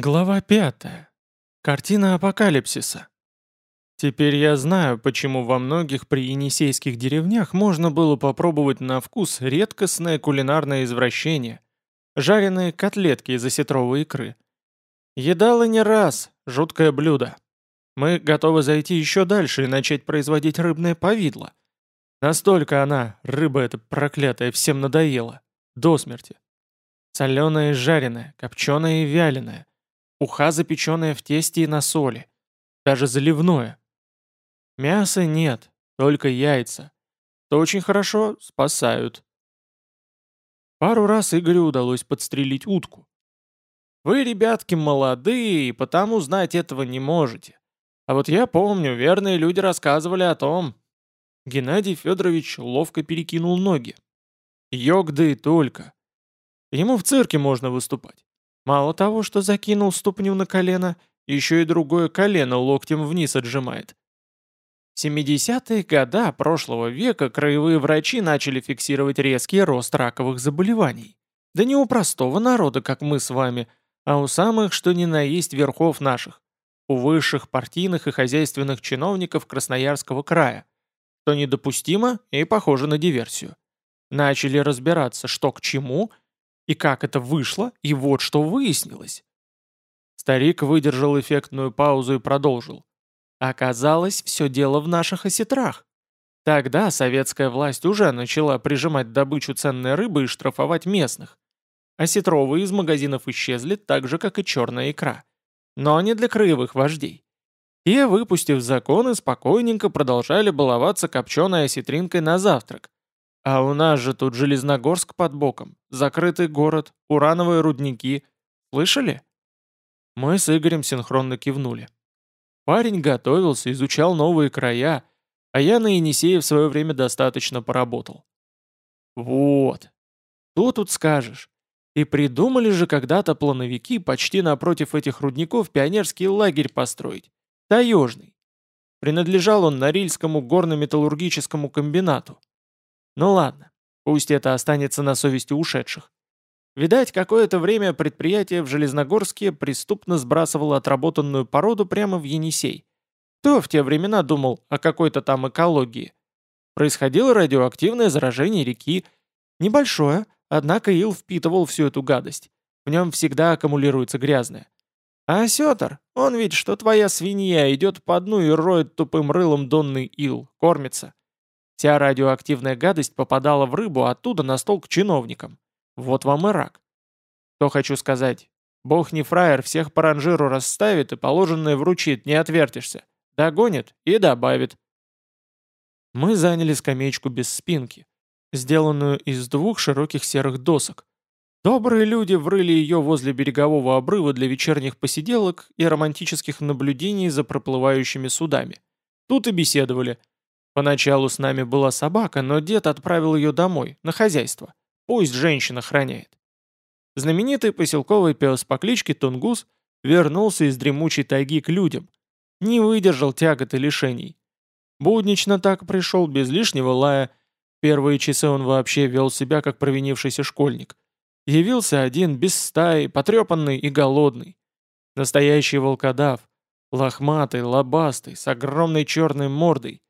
Глава пятая. Картина апокалипсиса. Теперь я знаю, почему во многих приенисейских деревнях можно было попробовать на вкус редкостное кулинарное извращение – жареные котлетки из осетровой икры. Едала не раз, жуткое блюдо. Мы готовы зайти еще дальше и начать производить рыбное повидло. Настолько она, рыба эта проклятая, всем надоела. До смерти. Соленое и жареное, копченое и вяленое – Уха, запеченная в тесте и на соли. Даже заливное. Мяса нет, только яйца. То очень хорошо, спасают. Пару раз Игорю удалось подстрелить утку. Вы, ребятки, молодые, и потому знать этого не можете. А вот я помню, верные люди рассказывали о том. Геннадий Федорович ловко перекинул ноги. Йог да и только. Ему в цирке можно выступать. Мало того, что закинул ступню на колено, еще и другое колено локтем вниз отжимает. В 70-е годы прошлого века краевые врачи начали фиксировать резкий рост раковых заболеваний. Да не у простого народа, как мы с вами, а у самых, что ни на есть верхов наших, у высших партийных и хозяйственных чиновников Красноярского края, что недопустимо и похоже на диверсию. Начали разбираться, что к чему – и как это вышло, и вот что выяснилось. Старик выдержал эффектную паузу и продолжил. Оказалось, все дело в наших осетрах. Тогда советская власть уже начала прижимать добычу ценной рыбы и штрафовать местных. Осетровые из магазинов исчезли, так же, как и черная икра. Но не для краевых вождей. Те, выпустив законы, спокойненько продолжали баловаться копченой осетринкой на завтрак, а у нас же тут Железногорск под боком, закрытый город, урановые рудники. Слышали? Мы с Игорем синхронно кивнули. Парень готовился, изучал новые края, а я на Енисее в свое время достаточно поработал. Вот. Что тут скажешь? И придумали же когда-то плановики почти напротив этих рудников пионерский лагерь построить. Таежный. Принадлежал он Норильскому горно-металлургическому комбинату. Ну ладно, пусть это останется на совести ушедших. Видать, какое-то время предприятие в Железногорске преступно сбрасывало отработанную породу прямо в Енисей. Кто в те времена думал о какой-то там экологии? Происходило радиоактивное заражение реки. Небольшое, однако ил впитывал всю эту гадость. В нем всегда аккумулируется грязное. А осетр, он ведь, что твоя свинья идет по дну и роет тупым рылом донный ил, кормится. Вся радиоактивная гадость попадала в рыбу, оттуда на стол к чиновникам. Вот вам и рак. Что хочу сказать. Бог не фраер, всех по ранжиру расставит и положенное вручит, не отвертишься. Догонит и добавит. Мы заняли скамеечку без спинки, сделанную из двух широких серых досок. Добрые люди врыли ее возле берегового обрыва для вечерних посиделок и романтических наблюдений за проплывающими судами. Тут и беседовали – Поначалу с нами была собака, но дед отправил ее домой, на хозяйство. Пусть женщина храняет. Знаменитый поселковый пес по кличке Тунгус вернулся из дремучей тайги к людям. Не выдержал тягот и лишений. Буднично так пришел, без лишнего лая. Первые часы он вообще вел себя, как провинившийся школьник. Явился один, без стаи, потрепанный и голодный. Настоящий волкодав. Лохматый, лобастый, с огромной черной мордой.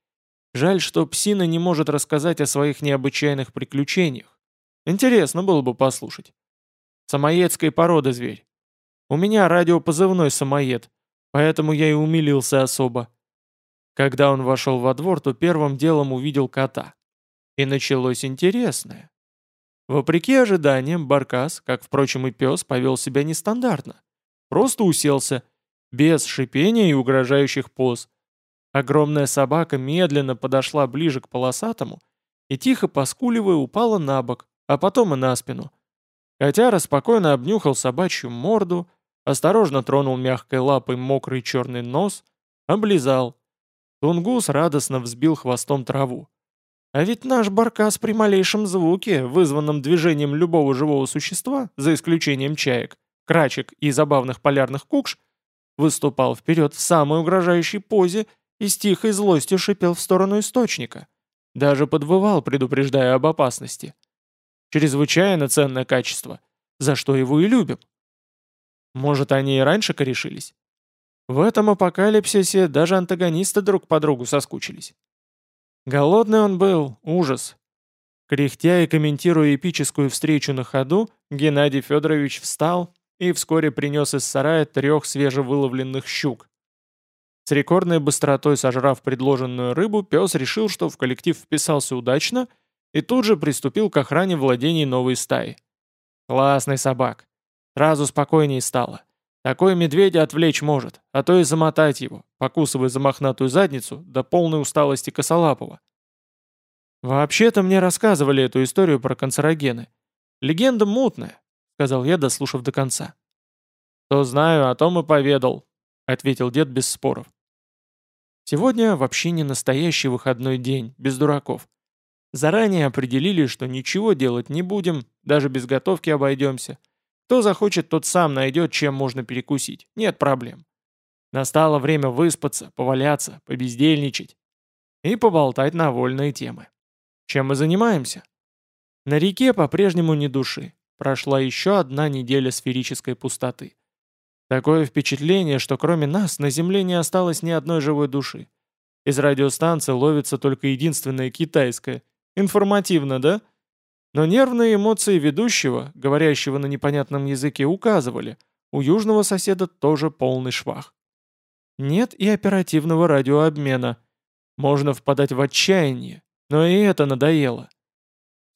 Жаль, что псина не может рассказать о своих необычайных приключениях. Интересно было бы послушать. Самоедской породы зверь. У меня радиопозывной самоед, поэтому я и умилился особо. Когда он вошел во двор, то первым делом увидел кота. И началось интересное. Вопреки ожиданиям, Баркас, как, впрочем, и пес, повел себя нестандартно. Просто уселся, без шипения и угрожающих поз, Огромная собака медленно подошла ближе к полосатому и, тихо поскуливая, упала на бок, а потом и на спину. Котяра спокойно обнюхал собачью морду, осторожно тронул мягкой лапой мокрый черный нос, облизал. Тунгус радостно взбил хвостом траву. А ведь наш баркас при малейшем звуке, вызванном движением любого живого существа, за исключением чаек, крачек и забавных полярных кукш, выступал вперед в самой угрожающей позе и с тихой злостью шипел в сторону источника. Даже подвывал, предупреждая об опасности. Чрезвычайно ценное качество, за что его и любим. Может, они и раньше корешились? В этом апокалипсисе даже антагонисты друг по другу соскучились. Голодный он был, ужас. Кряхтя и комментируя эпическую встречу на ходу, Геннадий Федорович встал и вскоре принес из сарая трех свежевыловленных щук. С рекордной быстротой сожрав предложенную рыбу, пес решил, что в коллектив вписался удачно и тут же приступил к охране владений новой стаи. Классный собак. Сразу спокойнее стало. Такой медведя отвлечь может, а то и замотать его, покусывая за мохнатую задницу до полной усталости косолапого. «Вообще-то мне рассказывали эту историю про канцерогены. Легенда мутная», — сказал я, дослушав до конца. «То знаю, о том и поведал», — ответил дед без споров. «Сегодня вообще не настоящий выходной день, без дураков. Заранее определили, что ничего делать не будем, даже без готовки обойдемся. Кто захочет, тот сам найдет, чем можно перекусить. Нет проблем. Настало время выспаться, поваляться, побездельничать и поболтать на вольные темы. Чем мы занимаемся? На реке по-прежнему не души. Прошла еще одна неделя сферической пустоты. Такое впечатление, что кроме нас на Земле не осталось ни одной живой души. Из радиостанции ловится только единственная китайская. Информативно, да? Но нервные эмоции ведущего, говорящего на непонятном языке, указывали, у южного соседа тоже полный швах. Нет и оперативного радиообмена. Можно впадать в отчаяние, но и это надоело.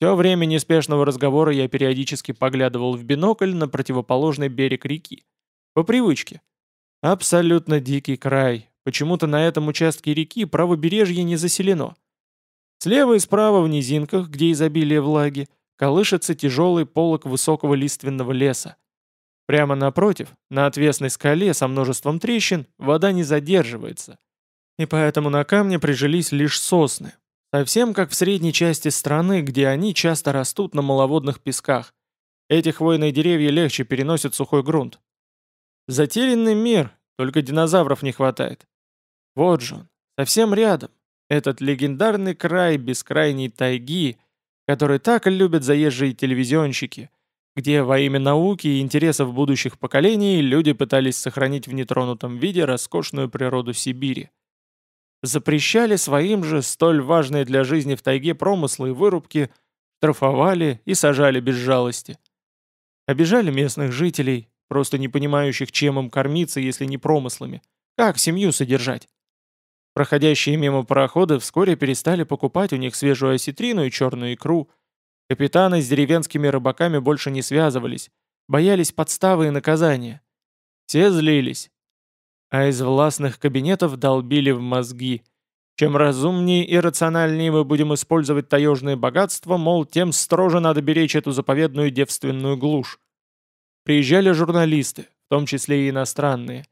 Все время неспешного разговора я периодически поглядывал в бинокль на противоположный берег реки. По привычке. Абсолютно дикий край. Почему-то на этом участке реки правобережье не заселено. Слева и справа в низинках, где изобилие влаги, колышется тяжелый полог высокого лиственного леса. Прямо напротив, на отвесной скале со множеством трещин, вода не задерживается. И поэтому на камне прижились лишь сосны. Совсем как в средней части страны, где они часто растут на маловодных песках. Эти хвойные деревья легче переносят сухой грунт. Затерянный мир, только динозавров не хватает. Вот же он, совсем рядом, этот легендарный край бескрайней тайги, который так любят заезжие телевизионщики, где во имя науки и интересов будущих поколений люди пытались сохранить в нетронутом виде роскошную природу Сибири. Запрещали своим же столь важные для жизни в тайге промыслы и вырубки, штрафовали и сажали без жалости. Обижали местных жителей, просто не понимающих, чем им кормиться, если не промыслами. Как семью содержать? Проходящие мимо пароходы вскоре перестали покупать у них свежую осетрину и черную икру. Капитаны с деревенскими рыбаками больше не связывались, боялись подставы и наказания. Все злились. А из властных кабинетов долбили в мозги. Чем разумнее и рациональнее мы будем использовать таежные богатства, мол, тем строже надо беречь эту заповедную девственную глушь. Приезжали журналисты, в том числе и иностранные.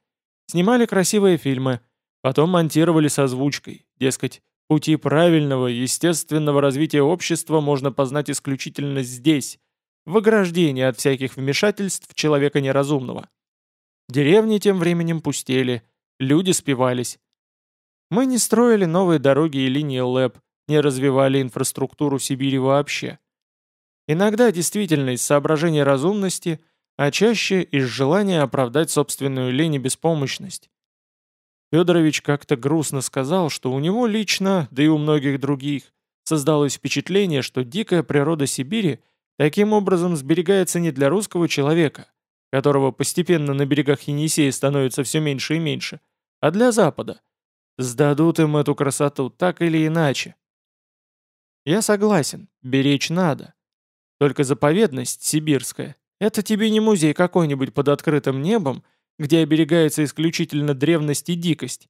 Снимали красивые фильмы – Потом монтировали с озвучкой, дескать, пути правильного, естественного развития общества можно познать исключительно здесь, в ограждении от всяких вмешательств человека неразумного. Деревни тем временем пустели, люди спивались. Мы не строили новые дороги и линии ЛЭП, не развивали инфраструктуру Сибири вообще. Иногда действительно из соображений разумности, а чаще из желания оправдать собственную лень и беспомощность. Федорович как-то грустно сказал, что у него лично, да и у многих других, создалось впечатление, что дикая природа Сибири таким образом сберегается не для русского человека, которого постепенно на берегах Енисея становится все меньше и меньше, а для Запада. Сдадут им эту красоту так или иначе. Я согласен, беречь надо. Только заповедность сибирская — это тебе не музей какой-нибудь под открытым небом, где оберегается исключительно древность и дикость.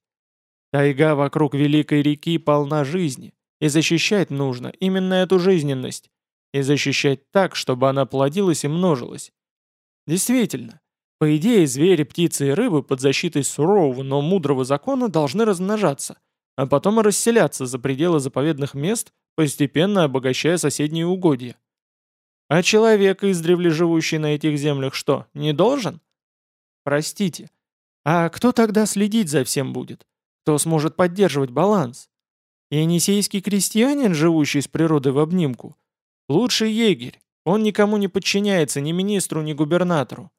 Тайга вокруг Великой реки полна жизни, и защищать нужно именно эту жизненность, и защищать так, чтобы она плодилась и множилась. Действительно, по идее, звери, птицы и рыбы под защитой сурового, но мудрого закона должны размножаться, а потом и расселяться за пределы заповедных мест, постепенно обогащая соседние угодья. А человек, издревле живущий на этих землях, что, не должен? Простите. А кто тогда следить за всем будет? Кто сможет поддерживать баланс? Енисейский крестьянин, живущий с природой в обнимку? Лучший егерь. Он никому не подчиняется, ни министру, ни губернатору.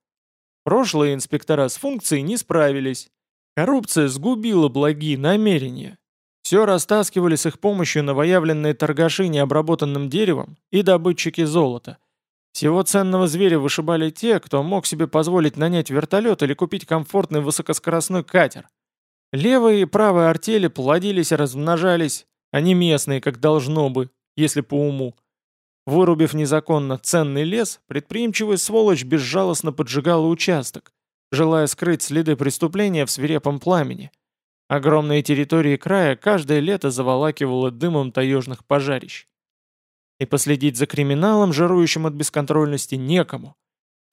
Прошлые инспектора с функцией не справились. Коррупция сгубила благие намерения. Все растаскивали с их помощью новоявленные торгаши необработанным деревом и добытчики золота. Всего ценного зверя вышибали те, кто мог себе позволить нанять вертолет или купить комфортный высокоскоростной катер. Левые и правые артели плодились и размножались, а не местные, как должно бы, если по уму. Вырубив незаконно ценный лес, предприимчивый сволочь безжалостно поджигала участок, желая скрыть следы преступления в свирепом пламени. Огромные территории края каждое лето заволакивало дымом таежных пожарищ. И последить за криминалом, жирующим от бесконтрольности, некому.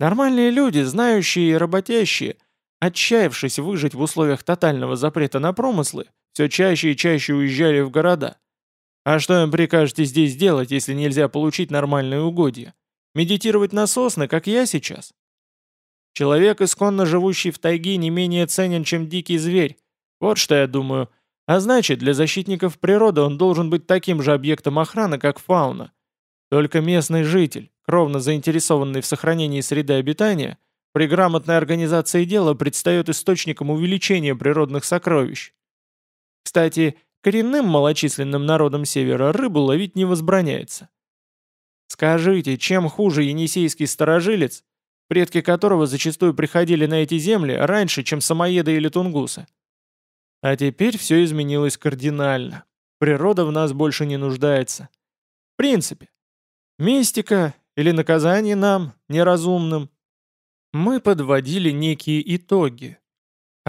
Нормальные люди, знающие и работящие, отчаявшись выжить в условиях тотального запрета на промыслы, все чаще и чаще уезжали в города – а что им прикажете здесь делать, если нельзя получить нормальные угодья? Медитировать на сосны, как я сейчас? Человек, исконно живущий в тайге, не менее ценен, чем дикий зверь. Вот что я думаю. А значит, для защитников природы он должен быть таким же объектом охраны, как фауна. Только местный житель, кровно заинтересованный в сохранении среды обитания, при грамотной организации дела предстает источником увеличения природных сокровищ. Кстати, Коренным малочисленным народам Севера рыбу ловить не возбраняется. Скажите, чем хуже енисейский сторожилец, предки которого зачастую приходили на эти земли раньше, чем самоеды или тунгусы? А теперь все изменилось кардинально. Природа в нас больше не нуждается. В принципе. Мистика или наказание нам, неразумным. Мы подводили некие итоги,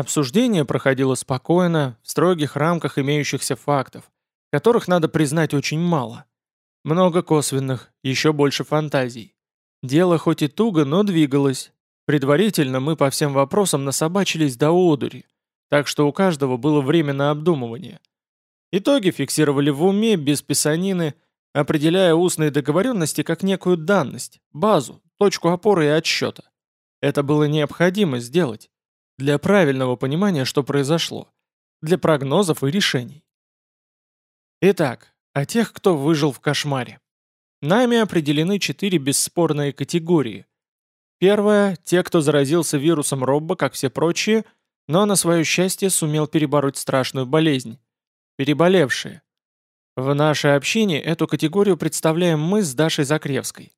Обсуждение проходило спокойно, в строгих рамках имеющихся фактов, которых, надо признать, очень мало. Много косвенных, еще больше фантазий. Дело хоть и туго, но двигалось. Предварительно мы по всем вопросам насобачились до одури, так что у каждого было время на обдумывание. Итоги фиксировали в уме, без писанины, определяя устные договоренности как некую данность, базу, точку опоры и отсчета. Это было необходимо сделать для правильного понимания, что произошло, для прогнозов и решений. Итак, о тех, кто выжил в кошмаре. Нами определены четыре бесспорные категории. Первая – те, кто заразился вирусом Робба, как все прочие, но на свое счастье сумел перебороть страшную болезнь. Переболевшие. В нашей общине эту категорию представляем мы с Дашей Закревской.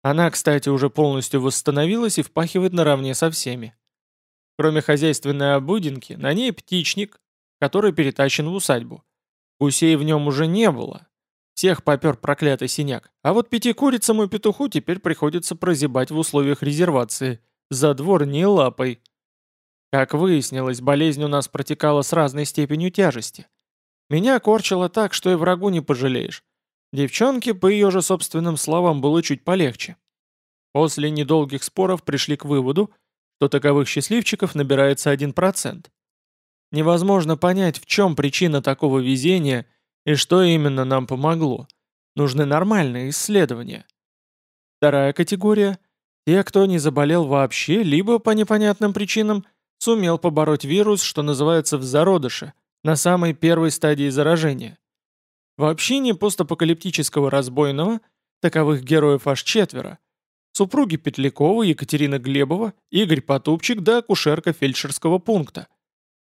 Она, кстати, уже полностью восстановилась и впахивает наравне со всеми. Кроме хозяйственной обыденки, на ней птичник, который перетащен в усадьбу. Гусей в нем уже не было. Всех попер проклятый синяк. А вот пяти курицам и петуху теперь приходится прозябать в условиях резервации. За двор не лапой. Как выяснилось, болезнь у нас протекала с разной степенью тяжести. Меня корчило так, что и врагу не пожалеешь. Девчонке, по ее же собственным словам, было чуть полегче. После недолгих споров пришли к выводу, то таковых счастливчиков набирается 1%. Невозможно понять, в чем причина такого везения и что именно нам помогло. Нужны нормальные исследования. Вторая категория – те, кто не заболел вообще, либо по непонятным причинам сумел побороть вирус, что называется в зародыше, на самой первой стадии заражения. В общине постапокалиптического разбойного таковых героев аж четверо – супруги Петлякова, Екатерина Глебова, Игорь Потупчик да акушерка фельдшерского пункта.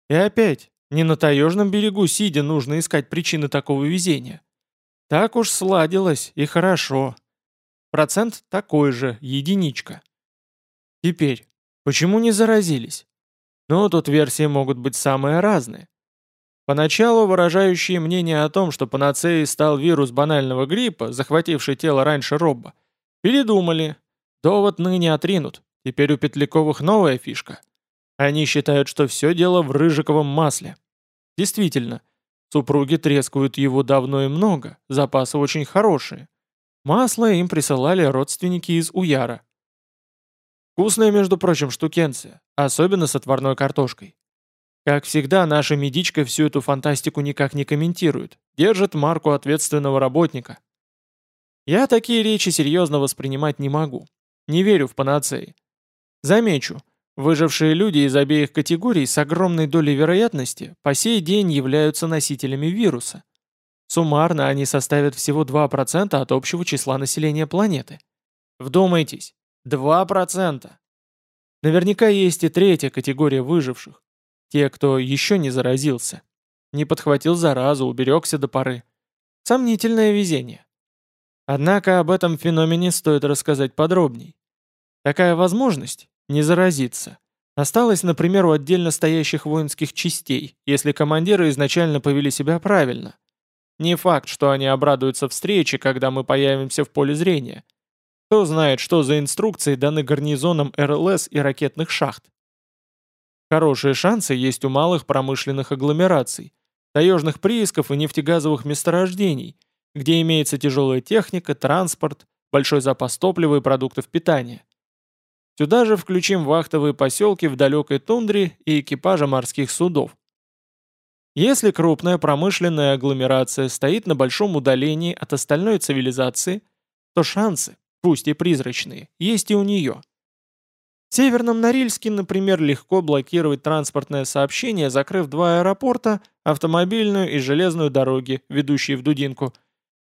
И опять, не на таежном берегу сидя нужно искать причины такого везения. Так уж сладилось, и хорошо. Процент такой же, единичка. Теперь, почему не заразились? Ну, тут версии могут быть самые разные. Поначалу выражающие мнение о том, что панацеей стал вирус банального гриппа, захвативший тело раньше Робба, передумали Довод ныне отринут, теперь у Петляковых новая фишка. Они считают, что все дело в рыжиковом масле. Действительно, супруги трескают его давно и много, запасы очень хорошие. Масло им присылали родственники из Уяра. Вкусная, между прочим, штукенция, особенно с отварной картошкой. Как всегда, наша медичка всю эту фантастику никак не комментирует, держит марку ответственного работника. Я такие речи серьезно воспринимать не могу, не верю в панацеи. Замечу, выжившие люди из обеих категорий с огромной долей вероятности по сей день являются носителями вируса. Суммарно они составят всего 2% от общего числа населения планеты. Вдумайтесь, 2%! Наверняка есть и третья категория выживших. Те, кто еще не заразился. Не подхватил заразу, уберегся до поры. Сомнительное везение. Однако об этом феномене стоит рассказать подробней. Такая возможность – не заразиться. Осталась, например, у отдельно стоящих воинских частей, если командиры изначально повели себя правильно. Не факт, что они обрадуются встрече, когда мы появимся в поле зрения. Кто знает, что за инструкции даны гарнизонам РЛС и ракетных шахт. Хорошие шансы есть у малых промышленных агломераций, таежных приисков и нефтегазовых месторождений, где имеется тяжелая техника, транспорт, большой запас топлива и продуктов питания. Сюда же включим вахтовые поселки в далекой тундре и экипажа морских судов. Если крупная промышленная агломерация стоит на большом удалении от остальной цивилизации, то шансы, пусть и призрачные, есть и у нее. В Северном Норильске, например, легко блокировать транспортное сообщение, закрыв два аэропорта, автомобильную и железную дороги, ведущие в Дудинку,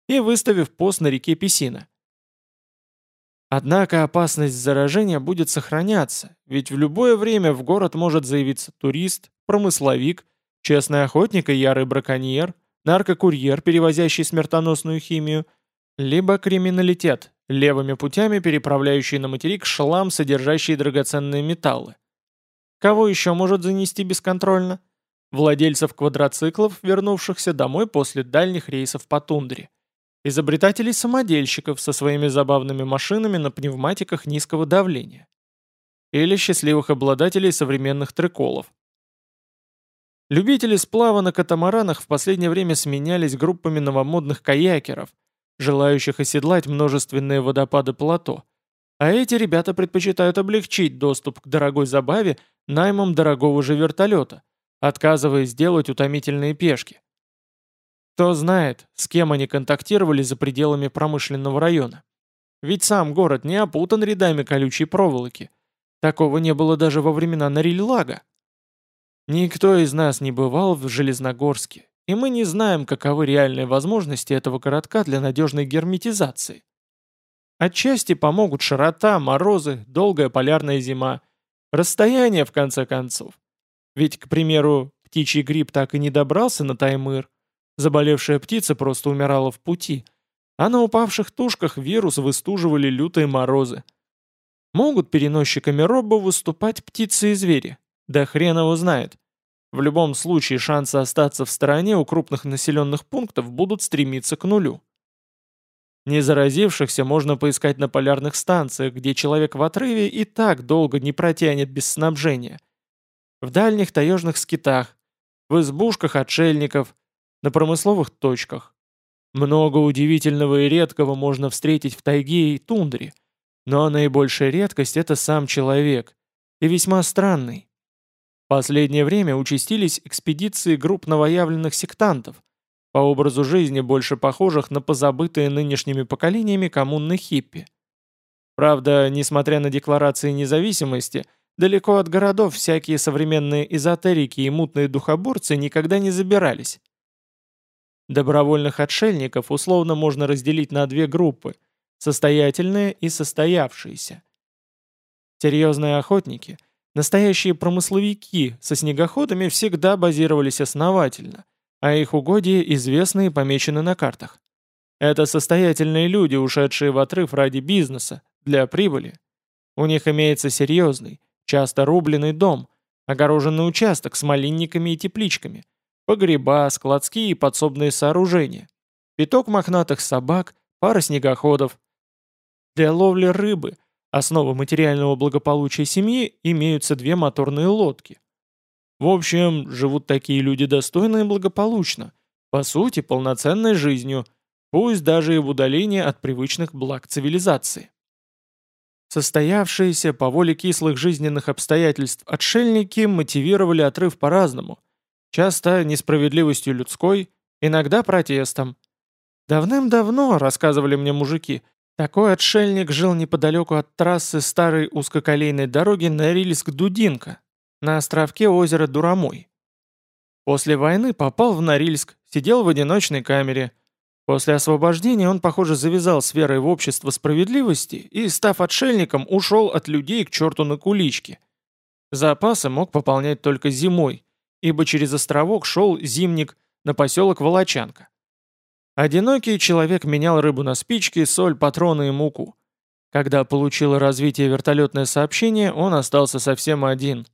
и выставив пост на реке Песина. Однако опасность заражения будет сохраняться, ведь в любое время в город может заявиться турист, промысловик, честный охотник и ярый браконьер, наркокурьер, перевозящий смертоносную химию, либо криминалитет, левыми путями переправляющий на материк шлам, содержащий драгоценные металлы. Кого еще может занести бесконтрольно? Владельцев квадроциклов, вернувшихся домой после дальних рейсов по тундре. Изобретателей-самодельщиков со своими забавными машинами на пневматиках низкого давления. Или счастливых обладателей современных треколов. Любители сплава на катамаранах в последнее время сменялись группами новомодных каякеров – желающих оседлать множественные водопады плато. А эти ребята предпочитают облегчить доступ к дорогой забаве наймом дорогого же вертолета, отказываясь делать утомительные пешки. Кто знает, с кем они контактировали за пределами промышленного района. Ведь сам город не опутан рядами колючей проволоки. Такого не было даже во времена Норильлага. Никто из нас не бывал в Железногорске, и мы не знаем, каковы реальные возможности этого городка для надежной герметизации. Отчасти помогут широта, морозы, долгая полярная зима, расстояние, в конце концов. Ведь, к примеру, птичий грипп так и не добрался на Таймыр, заболевшая птица просто умирала в пути, а на упавших тушках вирус выстуживали лютые морозы. Могут переносчиками роба выступать птицы и звери? Да хрен его знает. В любом случае шансы остаться в стороне у крупных населенных пунктов будут стремиться к нулю. Не заразившихся можно поискать на полярных станциях, где человек в отрыве и так долго не протянет без снабжения. В дальних таежных скитах, в избушках отшельников, на промысловых точках. Много удивительного и редкого можно встретить в тайге и тундре, но наибольшая редкость – это сам человек, и весьма странный. Последнее время участились экспедиции групп новоявленных сектантов, по образу жизни больше похожих на позабытые нынешними поколениями коммунных хиппи. Правда, несмотря на декларации независимости, далеко от городов всякие современные эзотерики и мутные духоборцы никогда не забирались. Добровольных отшельников условно можно разделить на две группы – состоятельные и состоявшиеся. Серьезные охотники – Настоящие промысловики со снегоходами всегда базировались основательно, а их угодья известны и помечены на картах. Это состоятельные люди, ушедшие в отрыв ради бизнеса, для прибыли. У них имеется серьезный, часто рубленый дом, огороженный участок с малинниками и тепличками, погреба, складские и подсобные сооружения, пяток мохнатых собак, пара снегоходов. Для ловли рыбы – Основа материального благополучия семьи имеются две моторные лодки. В общем, живут такие люди достойно и благополучно, по сути, полноценной жизнью, пусть даже и в удалении от привычных благ цивилизации. Состоявшиеся по воле кислых жизненных обстоятельств отшельники мотивировали отрыв по-разному, часто несправедливостью людской, иногда протестом. Давным-давно, рассказывали мне мужики, такой отшельник жил неподалеку от трассы старой узкоколейной дороги Норильск-Дудинка, на островке озера Дурамой. После войны попал в Норильск, сидел в одиночной камере. После освобождения он, похоже, завязал с верой в общество справедливости и, став отшельником, ушел от людей к черту на куличке. Запасы мог пополнять только зимой, ибо через островок шел зимник на поселок Волочанка. Одинокий человек менял рыбу на спички, соль, патроны и муку. Когда получило развитие вертолетное сообщение, он остался совсем один.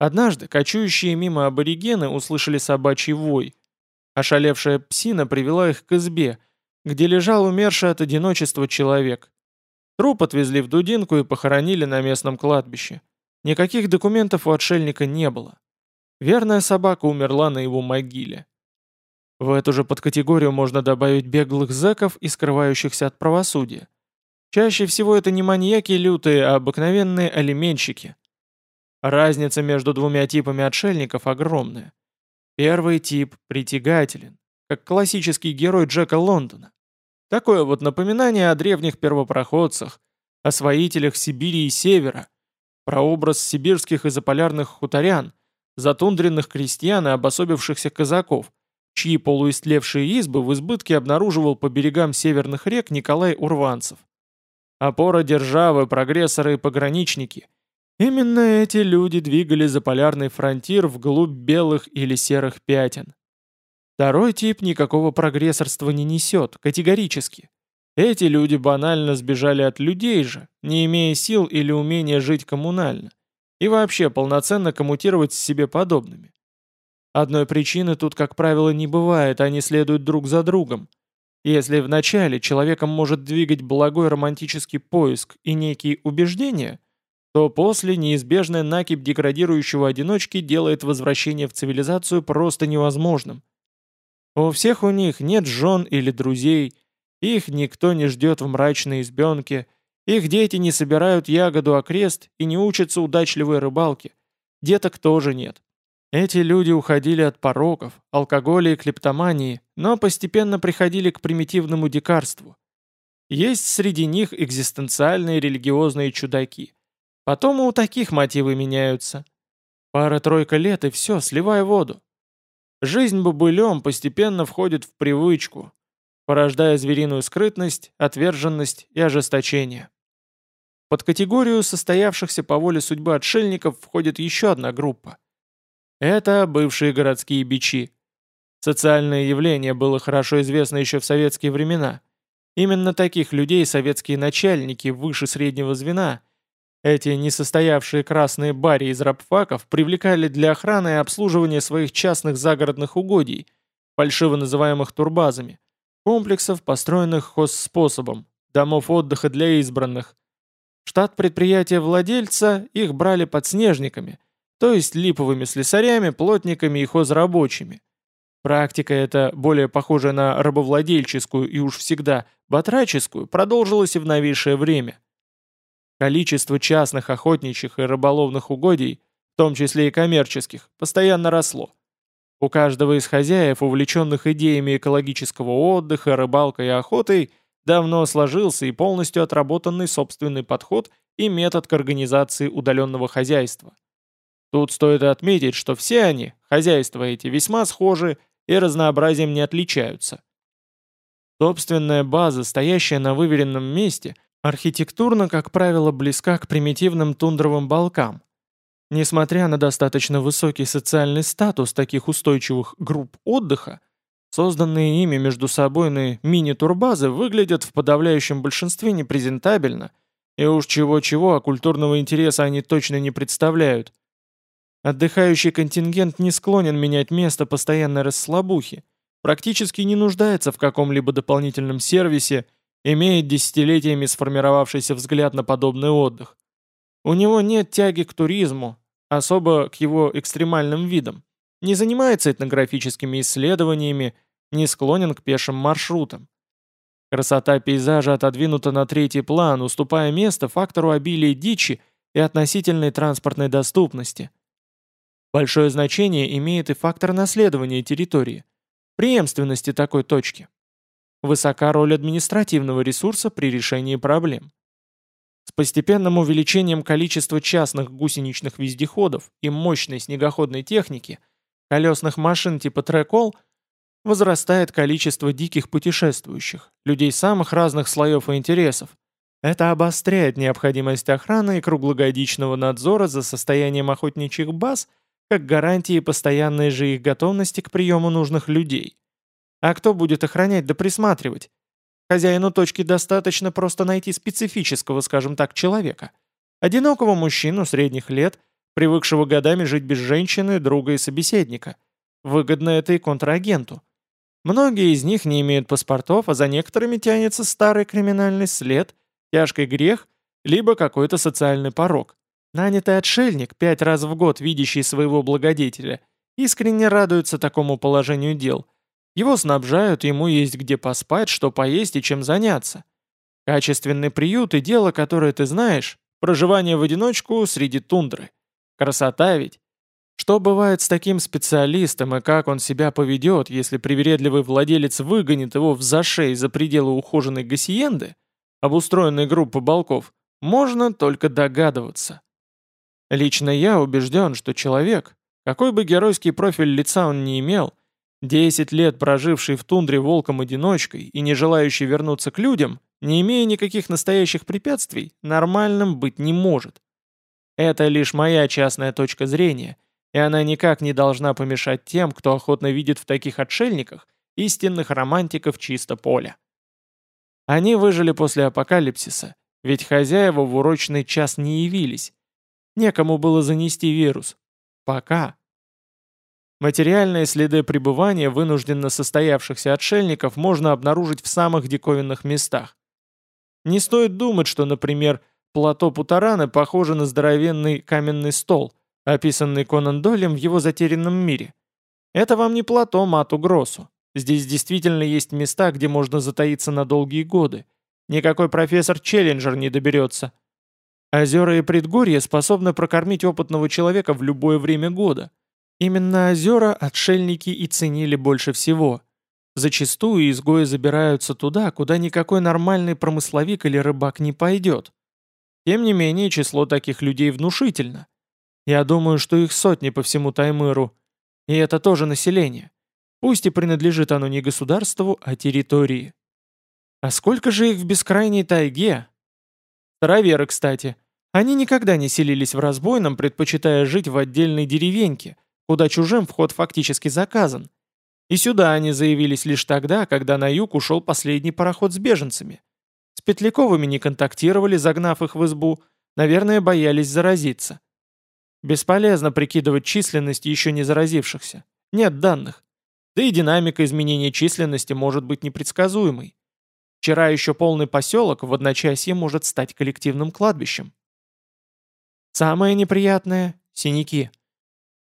Однажды кочующие мимо аборигены услышали собачий вой. Ошалевшая псина привела их к избе, где лежал умерший от одиночества человек. Труп отвезли в Дудинку и похоронили на местном кладбище. Никаких документов у отшельника не было. Верная собака умерла на его могиле. В эту же подкатегорию можно добавить беглых зэков и скрывающихся от правосудия. Чаще всего это не маньяки лютые, а обыкновенные алименщики. Разница между двумя типами отшельников огромная. Первый тип притягателен, как классический герой Джека Лондона. Такое вот напоминание о древних первопроходцах, освоителях Сибири и Севера, прообраз сибирских и заполярных хуторян, затундренных крестьян и обособившихся казаков, чьи полуистлевшие избы в избытке обнаруживал по берегам северных рек Николай Урванцев. Опора державы, прогрессоры и пограничники. Именно эти люди двигали заполярный фронтир вглубь белых или серых пятен. Второй тип никакого прогрессорства не несет, категорически. Эти люди банально сбежали от людей же, не имея сил или умения жить коммунально, и вообще полноценно коммутировать с себе подобными. Одной причины тут, как правило, не бывает, они следуют друг за другом. Если вначале человеком может двигать благой романтический поиск и некие убеждения, то после неизбежная накипь деградирующего одиночки делает возвращение в цивилизацию просто невозможным. У всех у них нет жен или друзей, их никто не ждет в мрачной избенке, их дети не собирают ягоду окрест и не учатся удачливой рыбалке, деток тоже нет. Эти люди уходили от пороков, алкоголя и клептомании, но постепенно приходили к примитивному дикарству. Есть среди них экзистенциальные религиозные чудаки. Потом и у таких мотивы меняются. Пара-тройка лет и все, сливай воду. Жизнь бобылем постепенно входит в привычку, порождая звериную скрытность, отверженность и ожесточение. Под категорию состоявшихся по воле судьбы отшельников входит еще одна группа – это бывшие городские бичи. Социальное явление было хорошо известно еще в советские времена. Именно таких людей советские начальники выше среднего звена, эти несостоявшие красные бари из рабфаков, привлекали для охраны и обслуживания своих частных загородных угодий, фальшиво называемых турбазами, комплексов, построенных хозспособом, домов отдыха для избранных. Штат предприятия владельца их брали подснежниками – то есть липовыми слесарями, плотниками и хозрабочими. Практика эта, более похожая на рабовладельческую и уж всегда батраческую, продолжилась и в новейшее время. Количество частных охотничьих и рыболовных угодий, в том числе и коммерческих, постоянно росло. У каждого из хозяев, увлеченных идеями экологического отдыха, рыбалкой и охотой, давно сложился и полностью отработанный собственный подход и метод к организации удаленного хозяйства – Тут стоит отметить, что все они, хозяйства эти, весьма схожи и разнообразием не отличаются. Собственная база, стоящая на выверенном месте, архитектурно, как правило, близка к примитивным тундровым балкам. Несмотря на достаточно высокий социальный статус таких устойчивых групп отдыха, созданные ими между собойные мини-турбазы выглядят в подавляющем большинстве непрезентабельно, и уж чего-чего, а культурного интереса они точно не представляют – Отдыхающий контингент не склонен менять место постоянной расслабухи, практически не нуждается в каком-либо дополнительном сервисе, имеет десятилетиями сформировавшийся взгляд на подобный отдых. У него нет тяги к туризму, особо к его экстремальным видам, не занимается этнографическими исследованиями, не склонен к пешим маршрутам. Красота пейзажа отодвинута на третий план, уступая место фактору обилия дичи и относительной транспортной доступности – Большое значение имеет и фактор наследования территории, преемственности такой точки. Высока роль административного ресурса при решении проблем. С постепенным увеличением количества частных гусеничных вездеходов и мощной снегоходной техники, колесных машин типа трекол, возрастает количество диких путешествующих, людей самых разных слоев и интересов, Это обостряет необходимость охраны и круглогодичного надзора за состоянием охотничьих баз, как гарантии постоянной же их готовности к приему нужных людей. А кто будет охранять да присматривать? Хозяину точки достаточно просто найти специфического, скажем так, человека. Одинокого мужчину средних лет, привыкшего годами жить без женщины, друга и собеседника. Выгодно это и контрагенту. Многие из них не имеют паспортов, а за некоторыми тянется старый криминальный след, тяжкий грех, либо какой-то социальный порог. Нанятый отшельник, пять раз в год видящий своего благодетеля, искренне радуется такому положению дел – его снабжают, ему есть где поспать, что поесть и чем заняться. Качественный приют и дело, которое ты знаешь, проживание в одиночку среди тундры. Красота ведь. Что бывает с таким специалистом и как он себя поведет, если привередливый владелец выгонит его в зашей за пределы ухоженной гасиенды, обустроенной группы балков, можно только догадываться. Лично я убежден, что человек, какой бы геройский профиль лица он ни имел, Десять лет проживший в тундре волком-одиночкой и не желающий вернуться к людям, не имея никаких настоящих препятствий, нормальным быть не может. Это лишь моя частная точка зрения, и она никак не должна помешать тем, кто охотно видит в таких отшельниках истинных романтиков чисто поля. Они выжили после апокалипсиса, ведь хозяева в урочный час не явились. Некому было занести вирус. Пока. Материальные следы пребывания вынужденно состоявшихся отшельников можно обнаружить в самых диковинных местах. Не стоит думать, что, например, плато Путарана похоже на здоровенный каменный стол, описанный Конан Дойлем в его затерянном мире. Это вам не плато Мату Гроссу. Здесь действительно есть места, где можно затаиться на долгие годы. Никакой профессор Челленджер не доберется. Озера и предгорья способны прокормить опытного человека в любое время года. Именно озера отшельники и ценили больше всего. Зачастую изгои забираются туда, куда никакой нормальный промысловик или рыбак не пойдет. Тем не менее, число таких людей внушительно. Я думаю, что их сотни по всему Таймыру. И это тоже население. Пусть и принадлежит оно не государству, а территории. А сколько же их в бескрайней тайге? Староверы, кстати. Они никогда не селились в разбойном, предпочитая жить в отдельной деревеньке – куда чужим вход фактически заказан. И сюда они заявились лишь тогда, когда на юг ушел последний пароход с беженцами. С Петляковыми не контактировали, загнав их в избу, наверное, боялись заразиться. Бесполезно прикидывать численность еще не заразившихся. Нет данных. Да и динамика изменения численности может быть непредсказуемой. Вчера еще полный поселок в одночасье может стать коллективным кладбищем. Самое неприятное – синяки.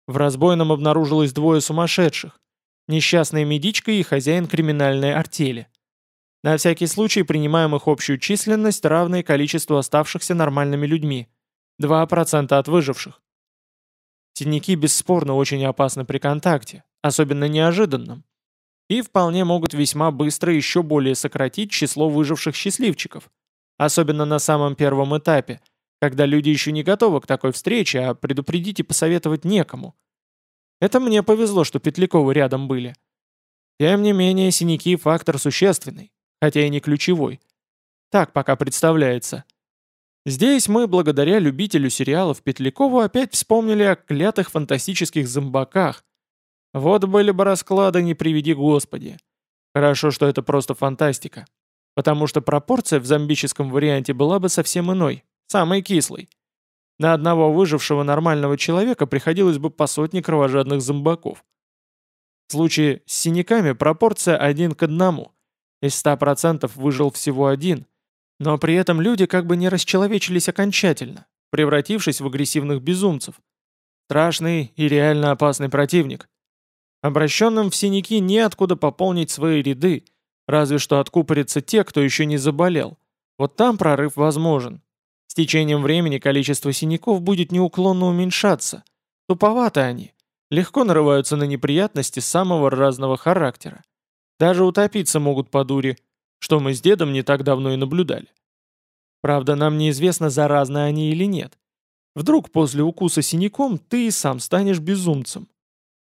В разбойном обнаружилось двое сумасшедших. Несчастная медичка и хозяин криминальной артели. На всякий случай принимаем их общую численность, равной количеству оставшихся нормальными людьми. 2% от выживших. Синяки бесспорно очень опасны при контакте, особенно неожиданном. И вполне могут весьма быстро еще более сократить число выживших счастливчиков. Особенно на самом первом этапе – когда люди еще не готовы к такой встрече, а предупредить и посоветовать некому. Это мне повезло, что Петляковы рядом были. Тем не менее, синяки – фактор существенный, хотя и не ключевой. Так пока представляется. Здесь мы, благодаря любителю сериалов Петлякову, опять вспомнили о клятых фантастических зомбаках. Вот были бы расклады, не приведи Господи. Хорошо, что это просто фантастика. Потому что пропорция в зомбическом варианте была бы совсем иной, Самый кислый. На одного выжившего нормального человека приходилось бы по сотне кровожадных зомбаков. В случае с синяками пропорция один к одному. Из 100% выжил всего один, но при этом люди как бы не расчеловечились окончательно, превратившись в агрессивных безумцев. Страшный и реально опасный противник. Обращенным в синяки неоткуда пополнить свои ряды, разве что откупорятся те, кто еще не заболел. Вот там прорыв возможен, течением времени количество синяков будет неуклонно уменьшаться. Туповаты они. Легко нарываются на неприятности самого разного характера. Даже утопиться могут по дуре, что мы с дедом не так давно и наблюдали. Правда, нам неизвестно, заразны они или нет. Вдруг после укуса синяком ты и сам станешь безумцем.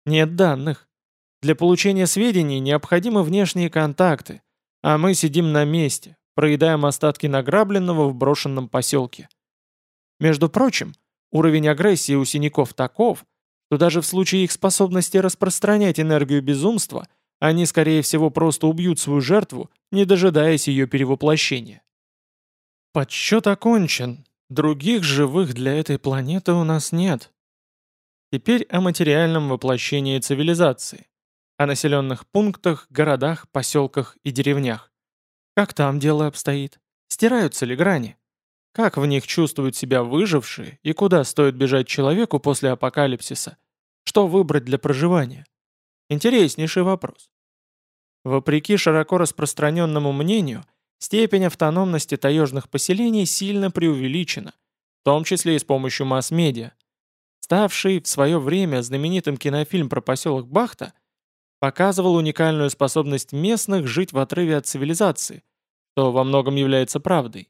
Нет данных. Для получения сведений необходимы внешние контакты, а мы сидим на месте, проедаем остатки награбленного в брошенном поселке. Между прочим, уровень агрессии у синяков таков, что даже в случае их способности распространять энергию безумства, они, скорее всего, просто убьют свою жертву, не дожидаясь ее перевоплощения. Подсчет окончен. Других живых для этой планеты у нас нет. Теперь о материальном воплощении цивилизации. О населенных пунктах, городах, поселках и деревнях. Как там дело обстоит? Стираются ли грани? Как в них чувствуют себя выжившие и куда стоит бежать человеку после апокалипсиса? Что выбрать для проживания? Интереснейший вопрос. Вопреки широко распространенному мнению, степень автономности таежных поселений сильно преувеличена, в том числе и с помощью масс-медиа. Ставший в свое время знаменитым кинофильм про поселок Бахта показывал уникальную способность местных жить в отрыве от цивилизации, что во многом является правдой.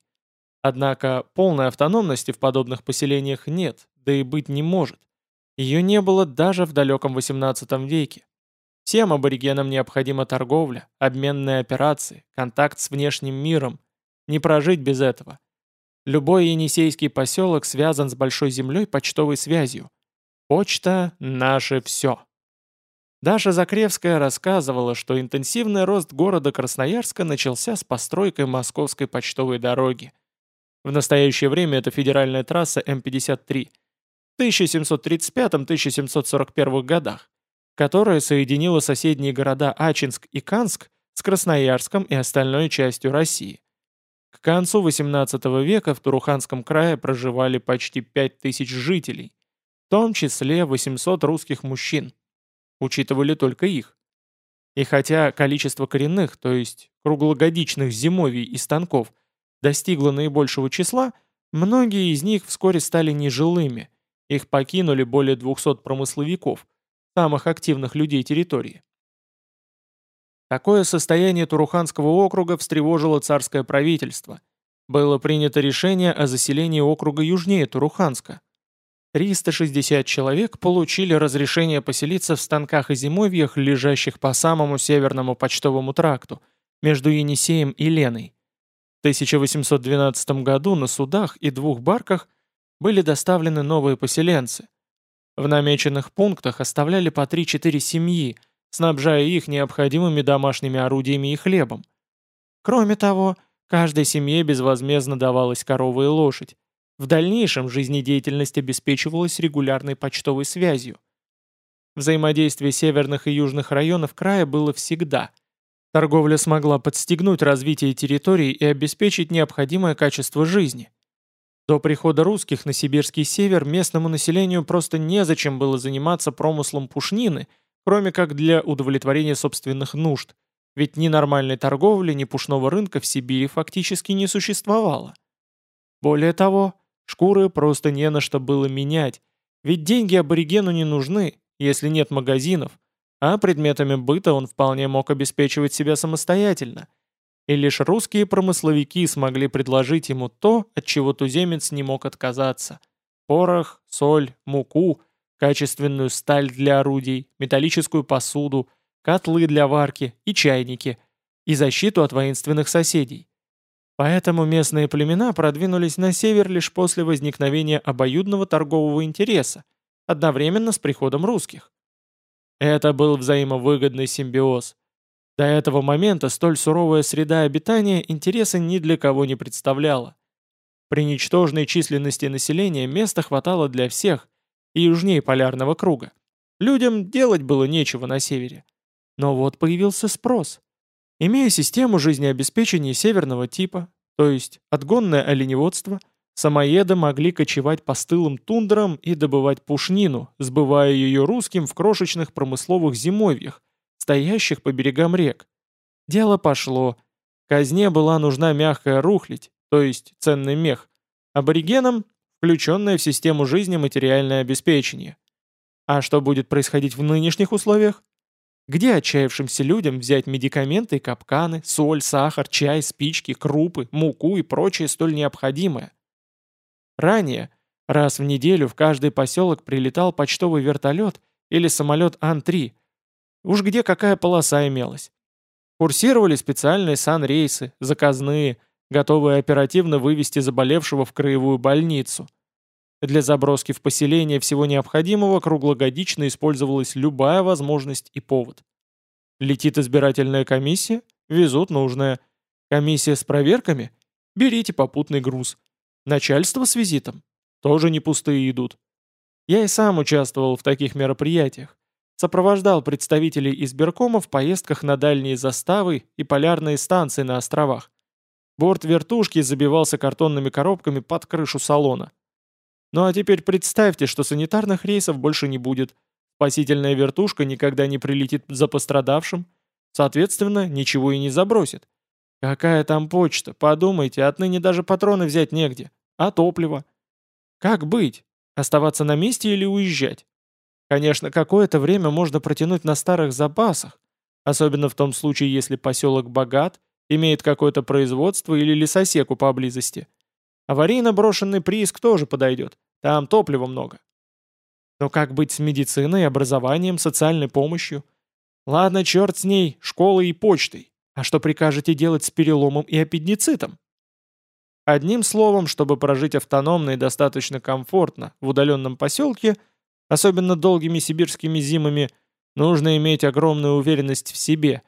Однако полной автономности в подобных поселениях нет, да и быть не может. Ее не было даже в далеком XVIII веке. Всем аборигенам необходима торговля, обменные операции, контакт с внешним миром. Не прожить без этого. Любой енисейский поселок связан с большой землей почтовой связью. Почта – наше все. Даша Закревская рассказывала, что интенсивный рост города Красноярска начался с постройкой Московской почтовой дороги – в настоящее время это федеральная трасса М-53 в 1735-1741 годах, которая соединила соседние города Ачинск и Канск с Красноярском и остальной частью России. К концу XVIII века в Туруханском крае проживали почти 5000 жителей, в том числе 800 русских мужчин. Учитывали только их. И хотя количество коренных, то есть круглогодичных зимовий и станков – достигло наибольшего числа, многие из них вскоре стали нежилыми, их покинули более 200 промысловиков, самых активных людей территории. Такое состояние Туруханского округа встревожило царское правительство. Было принято решение о заселении округа южнее Туруханска. 360 человек получили разрешение поселиться в станках и зимовьях, лежащих по самому северному почтовому тракту, между Енисеем и Леной. В 1812 году на судах и двух барках были доставлены новые поселенцы. В намеченных пунктах оставляли по 3-4 семьи, снабжая их необходимыми домашними орудиями и хлебом. Кроме того, каждой семье безвозмездно давалась корова и лошадь. В дальнейшем жизнедеятельность обеспечивалась регулярной почтовой связью. Взаимодействие северных и южных районов края было всегда – Торговля смогла подстегнуть развитие территорий и обеспечить необходимое качество жизни. До прихода русских на сибирский север местному населению просто незачем было заниматься промыслом пушнины, кроме как для удовлетворения собственных нужд, ведь ни нормальной торговли, ни пушного рынка в Сибири фактически не существовало. Более того, шкуры просто не на что было менять, ведь деньги аборигену не нужны, если нет магазинов, а предметами быта он вполне мог обеспечивать себя самостоятельно. И лишь русские промысловики смогли предложить ему то, от чего туземец не мог отказаться. Порох, соль, муку, качественную сталь для орудий, металлическую посуду, котлы для варки и чайники, и защиту от воинственных соседей. Поэтому местные племена продвинулись на север лишь после возникновения обоюдного торгового интереса, одновременно с приходом русских. Это был взаимовыгодный симбиоз. До этого момента столь суровая среда обитания интереса ни для кого не представляла. При ничтожной численности населения места хватало для всех, и южнее полярного круга. Людям делать было нечего на севере. Но вот появился спрос. Имея систему жизнеобеспечения северного типа, то есть отгонное оленеводство – Самоеды могли кочевать по стылым тундрам и добывать пушнину, сбывая ее русским в крошечных промысловых зимовьях, стоящих по берегам рек. Дело пошло. Казне была нужна мягкая рухлядь, то есть ценный мех, аборигенам – включенное в систему жизни материальное обеспечение. А что будет происходить в нынешних условиях? Где отчаявшимся людям взять медикаменты и капканы, соль, сахар, чай, спички, крупы, муку и прочее столь необходимое? Ранее, раз в неделю в каждый поселок прилетал почтовый вертолет или самолет Ан-3. Уж где какая полоса имелась. Курсировали специальные санрейсы, заказные, готовые оперативно вывести заболевшего в краевую больницу. Для заброски в поселение всего необходимого круглогодично использовалась любая возможность и повод. Летит избирательная комиссия? Везут нужное. Комиссия с проверками? Берите попутный груз. Начальство с визитом? Тоже не пустые идут. Я и сам участвовал в таких мероприятиях. Сопровождал представителей избиркома в поездках на дальние заставы и полярные станции на островах. Борт вертушки забивался картонными коробками под крышу салона. Ну а теперь представьте, что санитарных рейсов больше не будет. Спасительная вертушка никогда не прилетит за пострадавшим. Соответственно, ничего и не забросит. Какая там почта? Подумайте, отныне даже патроны взять негде. А топливо? Как быть? Оставаться на месте или уезжать? Конечно, какое-то время можно протянуть на старых запасах, особенно в том случае, если поселок богат, имеет какое-то производство или лесосеку поблизости. Аварийно брошенный прииск тоже подойдет, там топлива много. Но как быть с медициной, образованием, социальной помощью? Ладно, черт с ней, школой и почтой. А что прикажете делать с переломом и аппендицитом? Одним словом, чтобы прожить автономно и достаточно комфортно в удаленном поселке – особенно долгими сибирскими зимами, нужно иметь огромную уверенность в себе,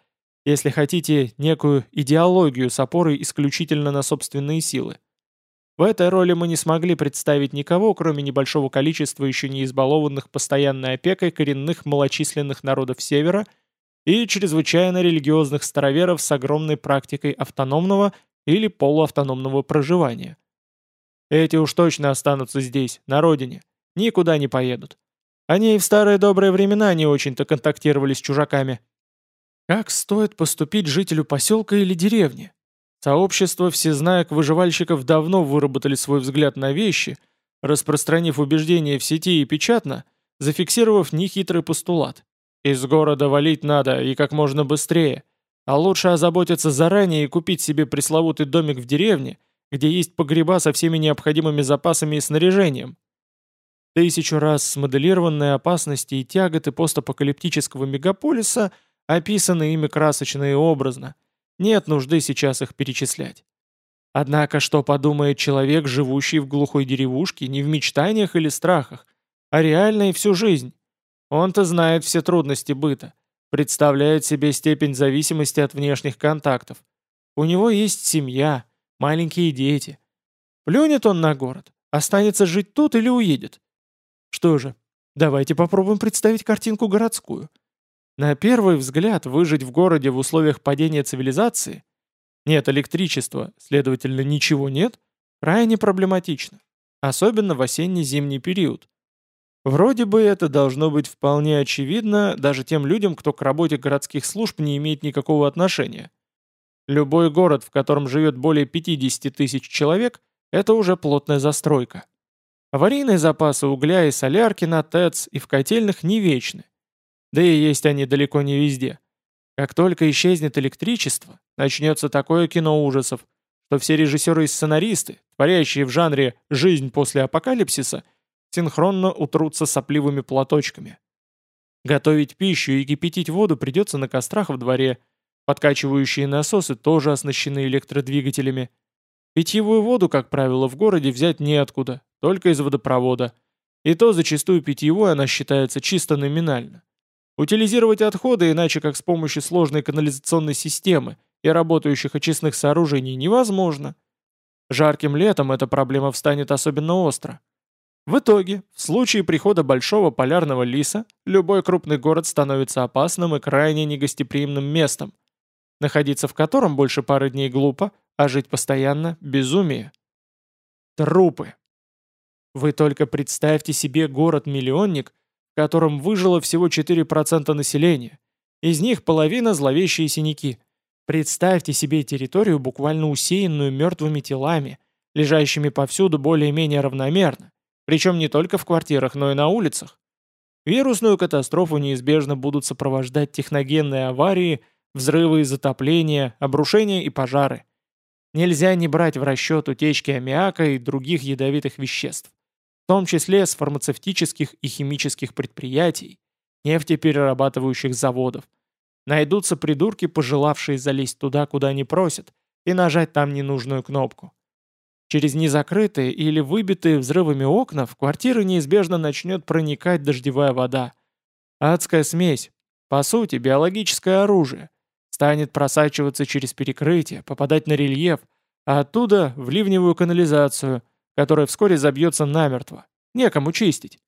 если хотите некую идеологию с опорой исключительно на собственные силы. В этой роли мы не смогли представить никого, кроме небольшого количества еще не избалованных постоянной опекой коренных малочисленных народов Севера и чрезвычайно религиозных староверов с огромной практикой автономного или полуавтономного проживания. Эти уж точно останутся здесь, на родине, никуда не поедут. Они и в старые добрые времена не очень-то контактировали с чужаками. Как стоит поступить жителю поселка или деревни? Сообщество всезнаек выживальщиков давно выработали свой взгляд на вещи, распространив убеждения в сети и печатно, зафиксировав нехитрый постулат. Из города валить надо и как можно быстрее, а лучше озаботиться заранее и купить себе пресловутый домик в деревне, где есть погреба со всеми необходимыми запасами и снаряжением. Тысячу раз смоделированные опасности и тяготы постапокалиптического мегаполиса описаны ими красочно и образно. Нет нужды сейчас их перечислять. Однако что подумает человек, живущий в глухой деревушке, не в мечтаниях или страхах, а реально и всю жизнь? Он-то знает все трудности быта, представляет себе степень зависимости от внешних контактов. У него есть семья, маленькие дети. Плюнет он на город, останется жить тут или уедет? Что же, давайте попробуем представить картинку городскую. На первый взгляд, выжить в городе в условиях падения цивилизации нет электричества, следовательно, ничего нет, крайне проблематично, особенно в осенне-зимний период. Вроде бы это должно быть вполне очевидно даже тем людям, кто к работе городских служб не имеет никакого отношения. Любой город, в котором живет более 50 тысяч человек, это уже плотная застройка. Аварийные запасы угля и солярки на ТЭЦ и в котельных не вечны. Да и есть они далеко не везде. Как только исчезнет электричество, начнется такое кино ужасов, что все режиссеры и сценаристы, творящие в жанре «жизнь после апокалипсиса», синхронно утрутся сопливыми платочками. Готовить пищу и кипятить воду придется на кострах в дворе. Подкачивающие насосы тоже оснащены электродвигателями. Питьевую воду, как правило, в городе взять неоткуда, только из водопровода. И то зачастую питьевой она считается чисто номинально. Утилизировать отходы иначе как с помощью сложной канализационной системы и работающих очистных сооружений невозможно. Жарким летом эта проблема встанет особенно остро. В итоге, в случае прихода большого полярного лиса, любой крупный город становится опасным и крайне негостеприимным местом, находиться в котором больше пары дней глупо, а жить постоянно – безумие. Трупы. Вы только представьте себе город-миллионник, котором выжило всего 4% населения. Из них половина зловещие синяки. Представьте себе территорию, буквально усеянную мертвыми телами, лежащими повсюду более-менее равномерно, причем не только в квартирах, но и на улицах. Вирусную катастрофу неизбежно будут сопровождать техногенные аварии, взрывы и затопления, обрушения и пожары. Нельзя не брать в расчет утечки аммиака и других ядовитых веществ том числе с фармацевтических и химических предприятий, нефтеперерабатывающих заводов. Найдутся придурки, пожелавшие залезть туда, куда не просят, и нажать там ненужную кнопку. Через незакрытые или выбитые взрывами окна в квартиры неизбежно начнет проникать дождевая вода. Адская смесь, по сути, биологическое оружие, станет просачиваться через перекрытие, попадать на рельеф, а оттуда в ливневую канализацию, которая вскоре забьется намертво. Некому чистить.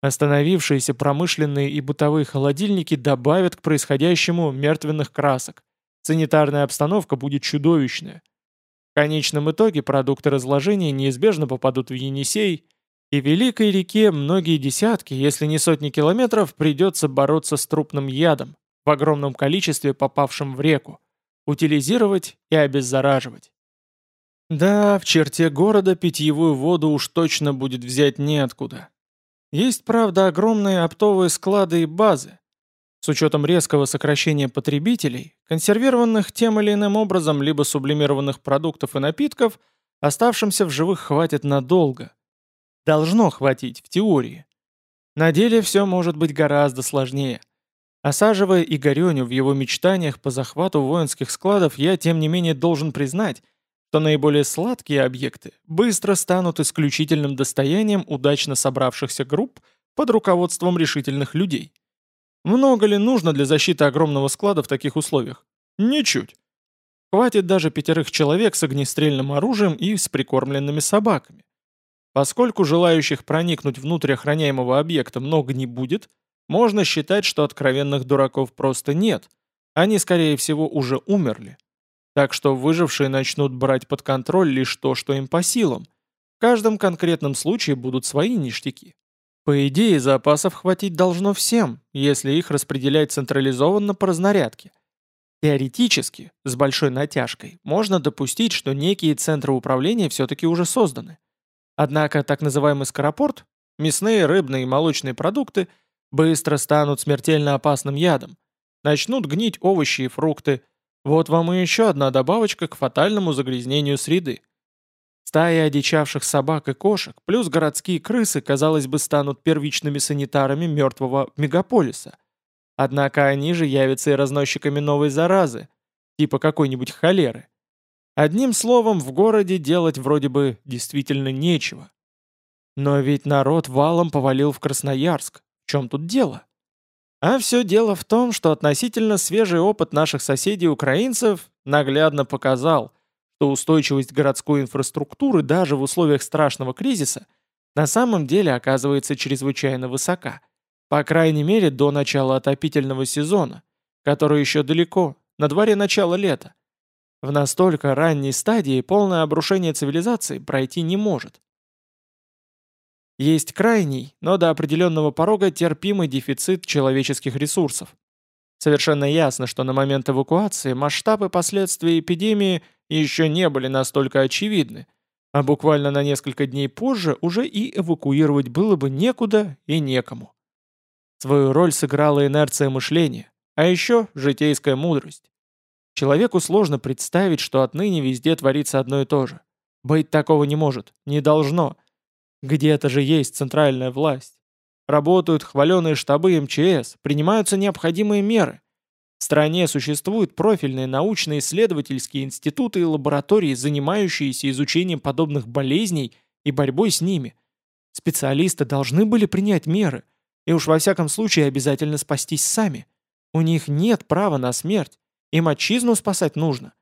Остановившиеся промышленные и бытовые холодильники добавят к происходящему мертвенных красок. Санитарная обстановка будет чудовищная. В конечном итоге продукты разложения неизбежно попадут в Енисей, и Великой реке многие десятки, если не сотни километров, придется бороться с трупным ядом, в огромном количестве попавшим в реку, утилизировать и обеззараживать. Да, в черте города питьевую воду уж точно будет взять неоткуда. Есть, правда, огромные оптовые склады и базы. С учетом резкого сокращения потребителей, консервированных тем или иным образом либо сублимированных продуктов и напитков, оставшимся в живых хватит надолго. Должно хватить, в теории. На деле все может быть гораздо сложнее. Осаживая Игореню в его мечтаниях по захвату воинских складов, я, тем не менее, должен признать, что наиболее сладкие объекты быстро станут исключительным достоянием удачно собравшихся групп под руководством решительных людей. Много ли нужно для защиты огромного склада в таких условиях? Ничуть. Хватит даже пятерых человек с огнестрельным оружием и с прикормленными собаками. Поскольку желающих проникнуть внутрь охраняемого объекта много не будет, можно считать, что откровенных дураков просто нет. Они, скорее всего, уже умерли. Так что выжившие начнут брать под контроль лишь то, что им по силам. В каждом конкретном случае будут свои ништяки. По идее, запасов хватить должно всем, если их распределять централизованно по разнарядке. Теоретически, с большой натяжкой, можно допустить, что некие центры управления все-таки уже созданы. Однако так называемый скоропорт, мясные, рыбные и молочные продукты, быстро станут смертельно опасным ядом. Начнут гнить овощи и фрукты, вот вам и еще одна добавочка к фатальному загрязнению среды. Стаи одичавших собак и кошек, плюс городские крысы, казалось бы, станут первичными санитарами мертвого мегаполиса. Однако они же явятся и разносчиками новой заразы, типа какой-нибудь холеры. Одним словом, в городе делать вроде бы действительно нечего. Но ведь народ валом повалил в Красноярск. В чем тут дело? А все дело в том, что относительно свежий опыт наших соседей-украинцев наглядно показал, что устойчивость городской инфраструктуры даже в условиях страшного кризиса на самом деле оказывается чрезвычайно высока. По крайней мере, до начала отопительного сезона, который еще далеко, на дворе начала лета. В настолько ранней стадии полное обрушение цивилизации пройти не может. Есть крайний, но до определенного порога терпимый дефицит человеческих ресурсов. Совершенно ясно, что на момент эвакуации масштабы последствий эпидемии еще не были настолько очевидны, а буквально на несколько дней позже уже и эвакуировать было бы некуда и некому. Свою роль сыграла инерция мышления, а еще житейская мудрость. Человеку сложно представить, что отныне везде творится одно и то же. Быть такого не может, не должно – где-то же есть центральная власть. Работают хваленые штабы МЧС, принимаются необходимые меры. В стране существуют профильные научно-исследовательские институты и лаборатории, занимающиеся изучением подобных болезней и борьбой с ними. Специалисты должны были принять меры, и уж во всяком случае обязательно спастись сами. У них нет права на смерть, им отчизну спасать нужно.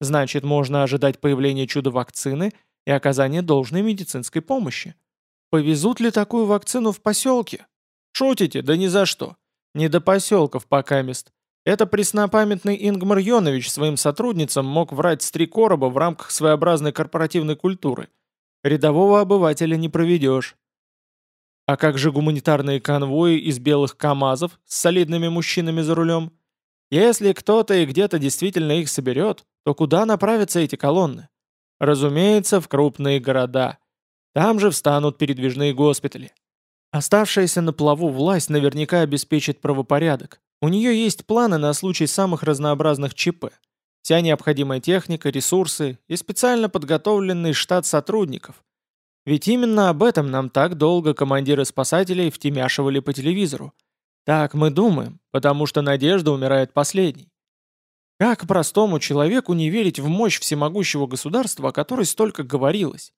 Значит, можно ожидать появления чудо-вакцины – и оказание должной медицинской помощи. Повезут ли такую вакцину в поселке? Шутите? Да ни за что. Не до поселков пока мест. Это преснопамятный Ингмар Йонович своим сотрудницам мог врать с три короба в рамках своеобразной корпоративной культуры. Рядового обывателя не проведешь. А как же гуманитарные конвои из белых КАМАЗов с солидными мужчинами за рулем? Если кто-то и где-то действительно их соберет, то куда направятся эти колонны? Разумеется, в крупные города. Там же встанут передвижные госпитали. Оставшаяся на плаву власть наверняка обеспечит правопорядок. У нее есть планы на случай самых разнообразных ЧП. Вся необходимая техника, ресурсы и специально подготовленный штат сотрудников. Ведь именно об этом нам так долго командиры спасателей втемяшивали по телевизору. Так мы думаем, потому что надежда умирает последней. Как простому человеку не верить в мощь всемогущего государства, о которой столько говорилось?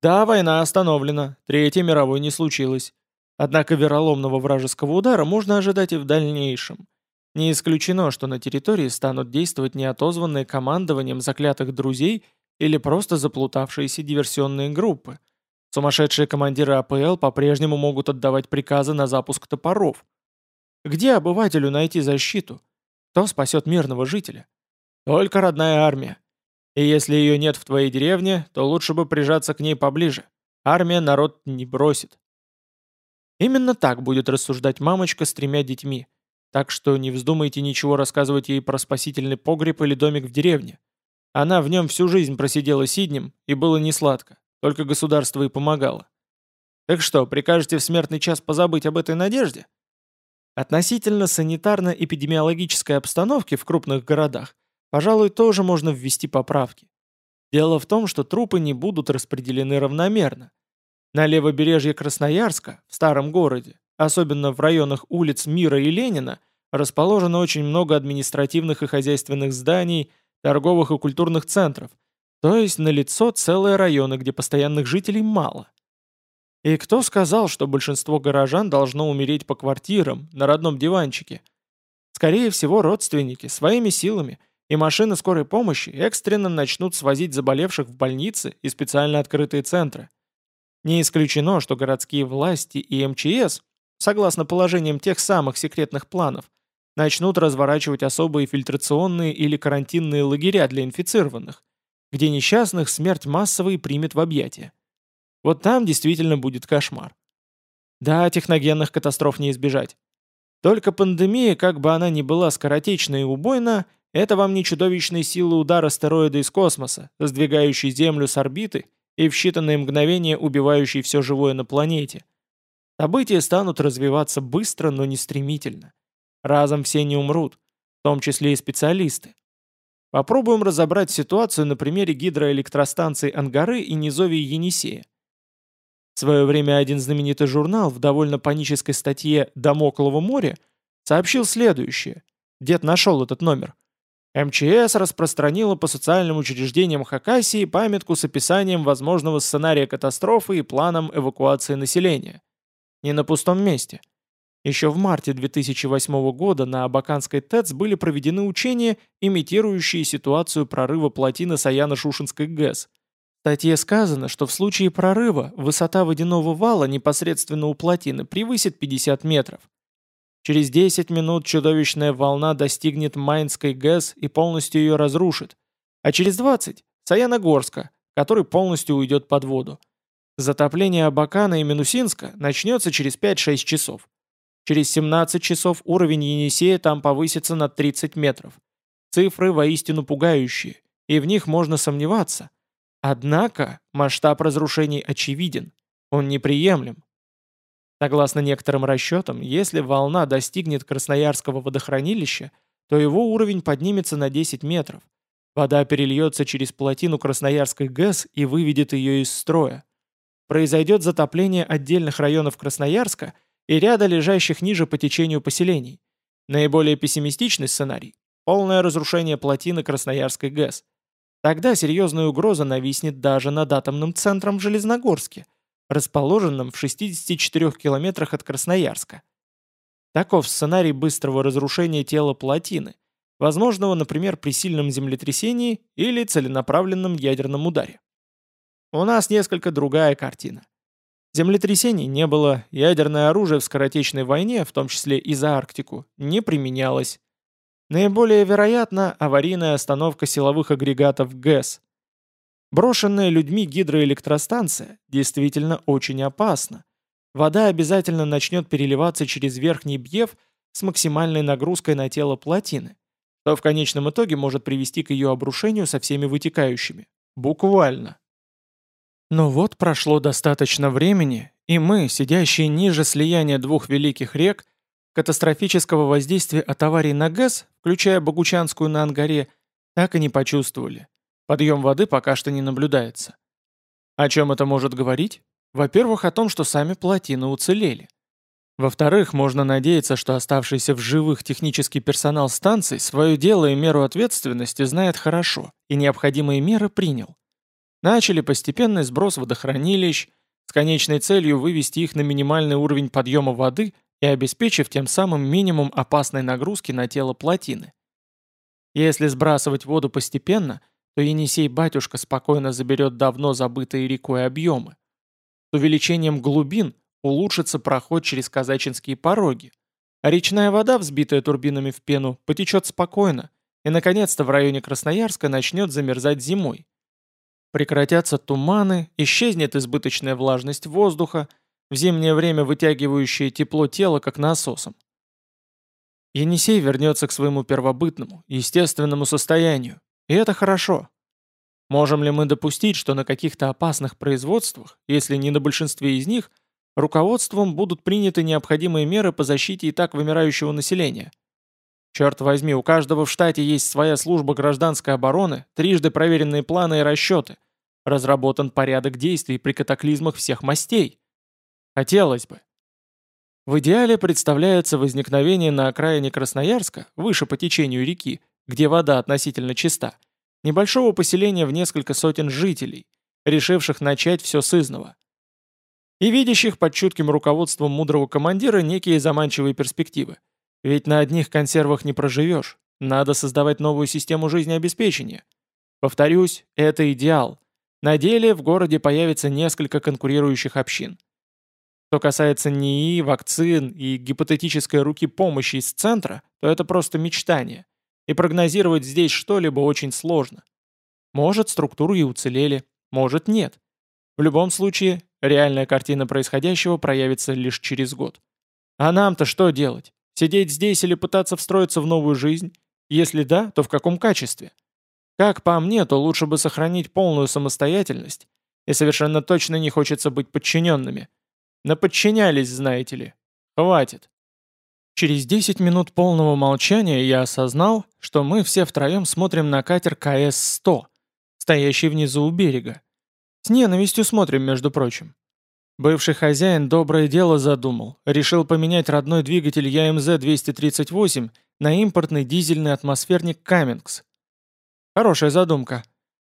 Да, война остановлена, Третьей мировой не случилось. Однако вероломного вражеского удара можно ожидать и в дальнейшем. Не исключено, что на территории станут действовать неотозванные командованием заклятых друзей или просто заплутавшиеся диверсионные группы. Сумасшедшие командиры АПЛ по-прежнему могут отдавать приказы на запуск топоров. Где обывателю найти защиту? Кто спасет мирного жителя? Только родная армия. И если ее нет в твоей деревне, то лучше бы прижаться к ней поближе. Армия народ не бросит. Именно так будет рассуждать мамочка с тремя детьми. Так что не вздумайте ничего рассказывать ей про спасительный погреб или домик в деревне. Она в нем всю жизнь просидела сиднем, и было не сладко, только государство и помогало. Так что, прикажете в смертный час позабыть об этой надежде? Относительно санитарно-эпидемиологической обстановки в крупных городах, пожалуй, тоже можно ввести поправки. Дело в том, что трупы не будут распределены равномерно. На левобережье Красноярска, в старом городе, особенно в районах улиц Мира и Ленина, расположено очень много административных и хозяйственных зданий, торговых и культурных центров, то есть налицо целые районы, где постоянных жителей мало. И кто сказал, что большинство горожан должно умереть по квартирам, на родном диванчике? Скорее всего, родственники своими силами и машины скорой помощи экстренно начнут свозить заболевших в больницы и специально открытые центры. Не исключено, что городские власти и МЧС, согласно положениям тех самых секретных планов, начнут разворачивать особые фильтрационные или карантинные лагеря для инфицированных, где несчастных смерть массовой примет в объятия. Вот там действительно будет кошмар. Да, техногенных катастроф не избежать. Только пандемия, как бы она ни была скоротечна и убойна, это вам не чудовищные силы удара астероида из космоса, сдвигающий Землю с орбиты и в считанные мгновения убивающий все живое на планете. События станут развиваться быстро, но не стремительно. Разом все не умрут, в том числе и специалисты. Попробуем разобрать ситуацию на примере гидроэлектростанций Ангары и низовий Енисея. В свое время один знаменитый журнал в довольно панической статье «Дамоклово море» сообщил следующее. Дед нашел этот номер. МЧС распространила по социальным учреждениям Хакасии памятку с описанием возможного сценария катастрофы и планом эвакуации населения. Не на пустом месте. Еще в марте 2008 года на Абаканской ТЭЦ были проведены учения, имитирующие ситуацию прорыва плотины Саяно-Шушенской ГЭС. В статье сказано, что в случае прорыва высота водяного вала непосредственно у плотины превысит 50 метров. Через 10 минут чудовищная волна достигнет Майнской ГЭС и полностью ее разрушит, а через 20 – Саяногорска, который полностью уйдет под воду. Затопление Абакана и Минусинска начнется через 5-6 часов. Через 17 часов уровень Енисея там повысится на 30 метров. Цифры воистину пугающие, и в них можно сомневаться. Однако масштаб разрушений очевиден, он неприемлем. Согласно некоторым расчетам, если волна достигнет Красноярского водохранилища, то его уровень поднимется на 10 метров. Вода перельется через плотину Красноярской ГЭС и выведет ее из строя. Произойдет затопление отдельных районов Красноярска – и ряда лежащих ниже по течению поселений. Наиболее пессимистичный сценарий – полное разрушение плотины Красноярской ГЭС. Тогда серьезная угроза нависнет даже над атомным центром в Железногорске, расположенном в 64 километрах от Красноярска. Таков сценарий быстрого разрушения тела плотины, возможного, например, при сильном землетрясении или целенаправленном ядерном ударе. У нас несколько другая картина. Землетрясений не было, ядерное оружие в скоротечной войне, в том числе и за Арктику, не применялось. Наиболее вероятно аварийная остановка силовых агрегатов ГЭС. Брошенная людьми гидроэлектростанция действительно очень опасна. Вода обязательно начнет переливаться через верхний бьев с максимальной нагрузкой на тело плотины, что в конечном итоге может привести к ее обрушению со всеми вытекающими. Буквально. Но вот прошло достаточно времени, и мы, сидящие ниже слияния двух великих рек, катастрофического воздействия от аварии на ГЭС, включая Богучанскую на Ангаре, так и не почувствовали. Подъем воды пока что не наблюдается. О чем это может говорить? Во-первых, о том, что сами плотины уцелели. Во-вторых, можно надеяться, что оставшийся в живых технический персонал станций свое дело и меру ответственности знает хорошо и необходимые меры принял. Начали постепенный сброс водохранилищ с конечной целью вывести их на минимальный уровень подъема воды и обеспечив тем самым минимум опасной нагрузки на тело плотины. Если сбрасывать воду постепенно, то Енисей-батюшка спокойно заберет давно забытые рекой объемы. С увеличением глубин улучшится проход через казачинские пороги, а речная вода, взбитая турбинами в пену, потечет спокойно и, наконец-то, в районе Красноярска начнет замерзать зимой. Прекратятся туманы, исчезнет избыточная влажность воздуха, в зимнее время вытягивающее тепло тела, как насосом. Енисей вернется к своему первобытному, естественному состоянию, и это хорошо. Можем ли мы допустить, что на каких-то опасных производствах, если не на большинстве из них, руководством будут приняты необходимые меры по защите и так вымирающего населения? Черт возьми, у каждого в штате есть своя служба гражданской обороны, трижды проверенные планы и расчеты. Разработан порядок действий при катаклизмах всех мастей. Хотелось бы. В идеале представляется возникновение на окраине Красноярска, выше по течению реки, где вода относительно чиста, небольшого поселения в несколько сотен жителей, решивших начать все с изного. И видящих под чутким руководством мудрого командира некие заманчивые перспективы. Ведь на одних консервах не проживешь, надо создавать новую систему жизнеобеспечения. Повторюсь, это идеал. На деле в городе появится несколько конкурирующих общин. Что касается НИИ, вакцин и гипотетической руки помощи из центра, то это просто мечтание – и прогнозировать здесь что-либо очень сложно. Может, структуры и уцелели, может, нет. В любом случае, реальная картина происходящего проявится лишь через год. А нам-то что делать? Сидеть здесь или пытаться встроиться в новую жизнь? Если да, то в каком качестве? Как по мне, то лучше бы сохранить полную самостоятельность, и совершенно точно не хочется быть подчиненными. Наподчинялись, знаете ли. Хватит. Через 10 минут полного молчания я осознал, что мы все втроем смотрим на катер КС-100, стоящий внизу у берега. С ненавистью смотрим, между прочим. Бывший хозяин доброе дело задумал, решил поменять родной двигатель ЯМЗ-238 на импортный дизельный атмосферник Каммингс. Хорошая задумка.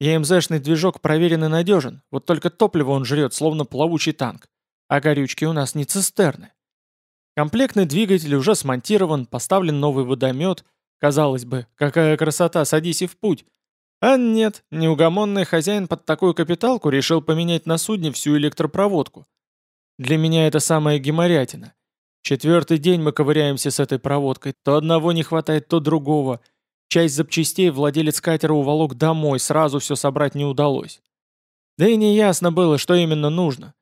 ЯМЗшный движок проверен и надежен, вот только топливо он жрет, словно плавучий танк. А горючки у нас не цистерны. Комплектный двигатель уже смонтирован, поставлен новый водомет. Казалось бы, какая красота, садись и в путь. А нет, неугомонный хозяин под такую капиталку решил поменять на судне всю электропроводку. Для меня это самая геморятина. Четвертый день мы ковыряемся с этой проводкой. То одного не хватает, то другого. Часть запчастей владелец катера уволок домой, сразу все собрать не удалось. Да и не ясно было, что именно нужно.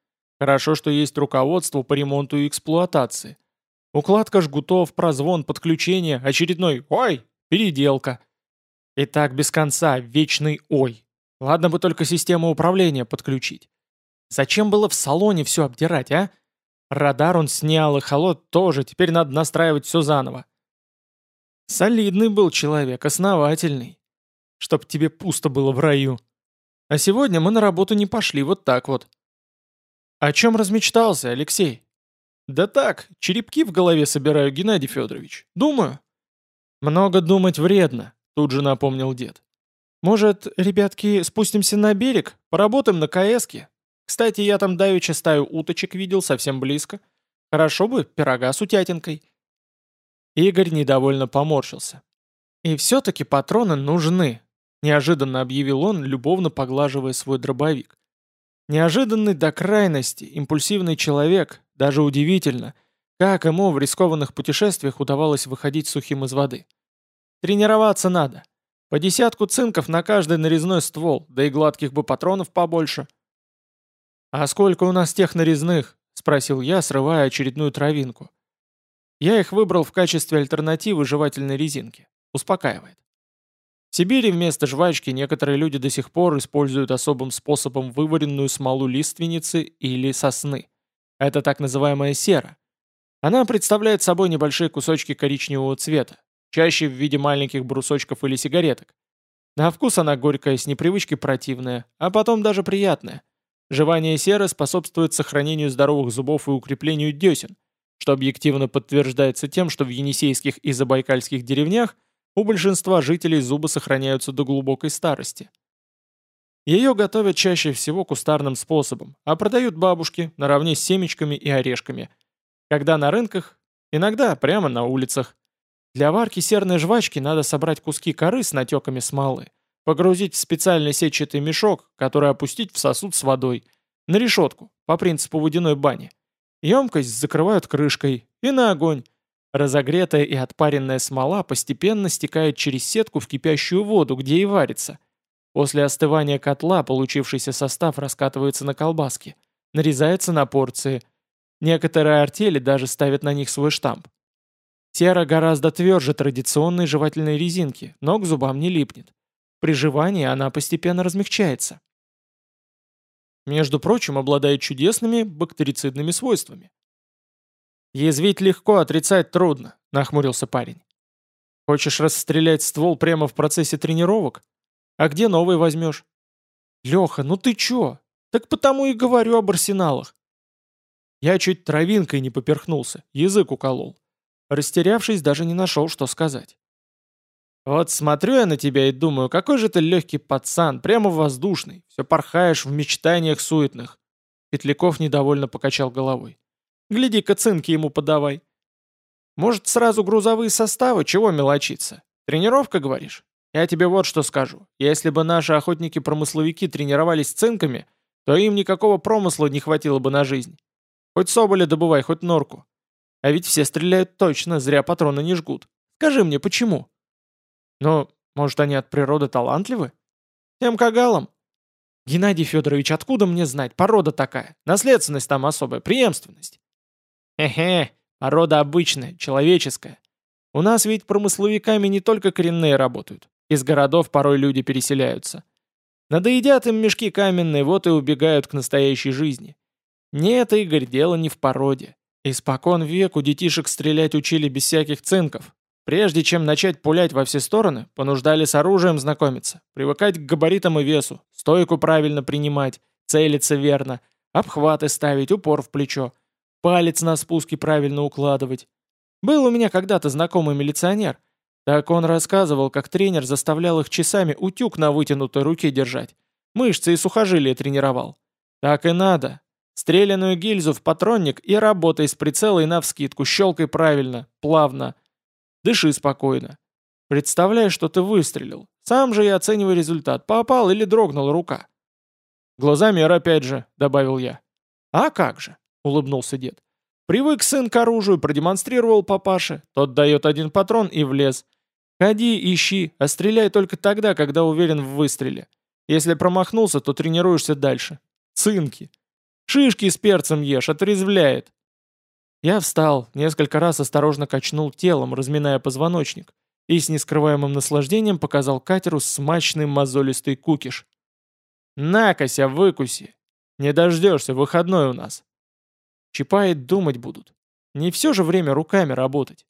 Хорошо, что есть руководство по ремонту и эксплуатации. Укладка жгутов, прозвон, подключение, очередной «Ой!» переделка. И так без конца, вечный «Ой!». Ладно бы только систему управления подключить. Зачем было в салоне все обдирать, а? Радар он снял, и холод тоже, теперь надо настраивать все заново. Солидный был человек, основательный. Чтоб тебе пусто было в раю. А сегодня мы на работу не пошли, вот так вот. О чем размечтался, Алексей? «Да так, черепки в голове собираю, Геннадий Федорович. Думаю». «Много думать вредно», — тут же напомнил дед. «Может, ребятки, спустимся на берег, поработаем на КСке? Кстати, я там давеча стаю уточек видел совсем близко. Хорошо бы пирога с утятинкой». Игорь недовольно поморщился. «И все-таки патроны нужны», — неожиданно объявил он, любовно поглаживая свой дробовик. Неожиданный до крайности, импульсивный человек, даже удивительно, как ему в рискованных путешествиях удавалось выходить сухим из воды. Тренироваться надо. По десятку цинков на каждый нарезной ствол, да и гладких бы патронов побольше. «А сколько у нас тех нарезных?» — спросил я, срывая очередную травинку. Я их выбрал в качестве альтернативы жевательной резинки. Успокаивает. В Сибири вместо жвачки некоторые люди до сих пор используют особым способом вываренную смолу лиственницы или сосны. Это так называемая сера. Она представляет собой небольшие кусочки коричневого цвета, чаще в виде маленьких брусочков или сигареток. На вкус она горькая, с непривычки противная, а потом даже приятная. Жевание серы способствует сохранению здоровых зубов и укреплению десен, что объективно подтверждается тем, что в енисейских и забайкальских деревнях у большинства жителей зубы сохраняются до глубокой старости. Ее готовят чаще всего кустарным способом, а продают бабушки наравне с семечками и орешками. Когда на рынках, иногда прямо на улицах. Для варки серной жвачки надо собрать куски коры с натеками смолы, погрузить в специальный сетчатый мешок, который опустить в сосуд с водой, на решетку, по принципу водяной бани. Емкость закрывают крышкой и на огонь. Разогретая и отпаренная смола постепенно стекает через сетку в кипящую воду, где и варится. После остывания котла получившийся состав раскатывается на колбаски, нарезается на порции. Некоторые артели даже ставят на них свой штамп. Сера гораздо тверже традиционной жевательной резинки, но к зубам не липнет. При жевании она постепенно размягчается. Между прочим, обладает чудесными бактерицидными свойствами. «Язвить легко, отрицать трудно», — нахмурился парень. «Хочешь расстрелять ствол прямо в процессе тренировок? А где новый возьмешь?» «Леха, ну ты чё? Так потому и говорю об арсеналах». Я чуть травинкой не поперхнулся, язык уколол. Растерявшись, даже не нашел, что сказать. «Вот смотрю я на тебя и думаю, какой же ты легкий пацан, прямо воздушный, все порхаешь в мечтаниях суетных». Петляков недовольно покачал головой. «Гляди-ка цинки ему подавай». «Может, сразу грузовые составы, чего мелочиться? Тренировка, говоришь? Я тебе вот что скажу. Если бы наши охотники-промысловики тренировались цинками, то им никакого промысла не хватило бы на жизнь. Хоть соболя добывай, хоть норку. А ведь все стреляют точно, зря патроны не жгут. Скажи мне, почему?» Но, может, они от природы талантливы? Тем кагалам. Геннадий Федорович, откуда мне знать? Порода такая. Наследственность там особая, преемственность. Хе-хе, порода обычная, человеческая. У нас ведь промысловиками не только коренные работают. Из городов порой люди переселяются. Надоедят им мешки каменные, вот и убегают к настоящей жизни. Нет, Игорь, дело не в породе. Испокон веку детишек стрелять учили без всяких цинков, Прежде чем начать пулять во все стороны, понуждали с оружием знакомиться, привыкать к габаритам и весу, стойку правильно принимать, целиться верно, обхваты ставить, упор в плечо, палец на спуске правильно укладывать. Был у меня когда-то знакомый милиционер. Так он рассказывал, как тренер заставлял их часами утюг на вытянутой руке держать. Мышцы и сухожилия тренировал. Так и надо. Стреляную гильзу в патронник и работай с прицелой навскидку, щелкай правильно, плавно. Дыши спокойно. Представляй, что ты выстрелил. Сам же и оценивай результат, попал или дрогнула рука. Глазомер опять же, добавил я. А как же, улыбнулся дед. Привык сын к оружию, продемонстрировал папаше. Тот дает один патрон и влез. Ходи, ищи, а стреляй только тогда, когда уверен в выстреле. Если промахнулся, то тренируешься дальше. Цинки. Шишки с перцем ешь, отрезвляет. Я встал, несколько раз осторожно качнул телом, разминая позвоночник, и с нескрываемым наслаждением показал катеру смачный мозолистый кукиш. «Накося, выкуси! Не дождешься, выходной у нас!» Чапает думать будут. Не все же время руками работать.